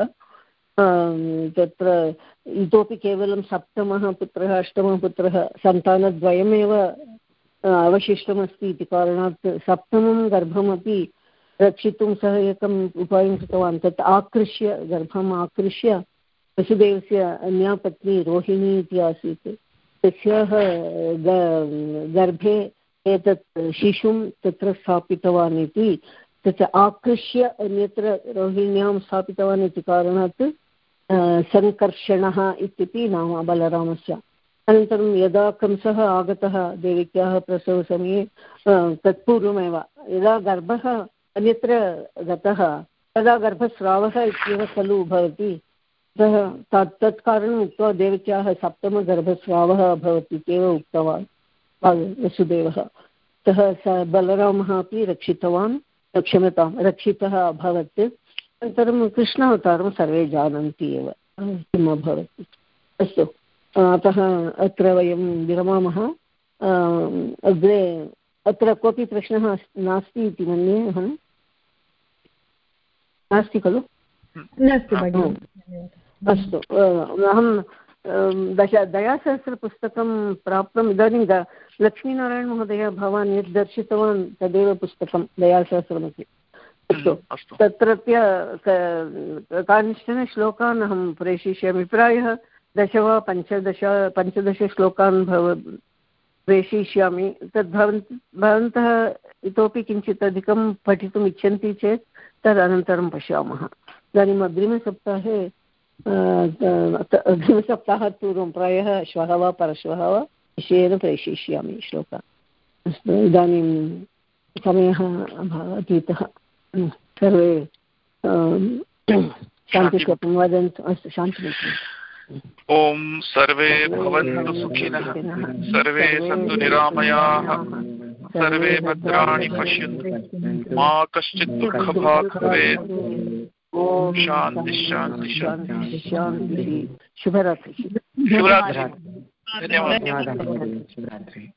तत्र इतोपि केवलं सप्तमः पुत्रः, अष्टमः पुत्रः, सन्तानद्वयमेव अवशिष्टमस्ति इति कारणात् सप्तमं गर्भमपि रक्षितुं सः एकम् उपायं कृतवान्, तत् आकृष्य, गर्भम् आकृष्य वसुदेवस्य अन्या पत्नी रोहिणी इति आसीत्। तस्याः गर्भे एतत् शिशुं तत्र स्थापितवान् इति, तत् आकृष्य अन्यत्र रोहिण्यां स्थापितवान् इति कारणात् सङ्कर्षणः इत्यपि नाम बलरामस्य। अनन्तरं यदा कंसः आगतः देविक्याः प्रसवसमये तत्पूर्वमेव, यदा गर्भः अन्यत्र गतः, तदा गर्भस्रावः इत्येव खलु भवति। अतः तत् तत् कारणम् उक्त्वा देवक्याः सप्तमगर्भस्रावः अभवत् इत्येव उक्तवान् वसुदेवः। अतः स बलरामः अपि रक्षितवान् क्षम्यतां रक्षितः अभवत्। अनन्तरं कृष्णावतारं सर्वे जानन्ति एव। किम् अभवत् अस्तु अतः अत्र वयं विरमामः। अग्रे अत्र कोऽपि प्रश्नः नास्ति इति मन्ये अहं? नास्ति खलु?
नास्ति भगिनि।
अस्तु अहं दश दयासहस्रपुस्तकं प्राप्तम् इदानीं द लक्ष्मीनारायणमहोदय भवान् यत् दर्शितवान् तदेव पुस्तकं दयासहस्रमपि अस्तु तत्रत्य कानिचन श्लोकान् अहं प्रेषयिष्यामि प्रायः दश वा पञ्चदश पञ्चदशश्लोकान् भव प्रेषयिष्यामि। तद् भवन् भवन्तः इतोपि किञ्चित् अधिकं पठितुम् इच्छन्ति चेत् तदनन्तरं पश्यामः। इदानीम् अग्रिमसप्ताहे अग्रिमसप्ताहात् पूर्वं प्रायः श्वः वा परश्वः वा निश्चयेन प्रेषयिष्यामि श्लोकः अस्तु इदानीं समयः अतीतः सर्वे शान्तिश्लोकं वदन्तु। अस्तु शान्तिमन्त्रम्
ॐ सर्वे भवन्तु सुखिनः। सर्वे सन्तु निरामयाः। सर्वे भद्राणि पश्यन्तु। मा कश्चित् दुःखभाग् भवेत्। शांति
शांति शुभरात्रिः।
शुभरात्रि। धन्यवाद।
धन्यवादः। शुभरात्रिः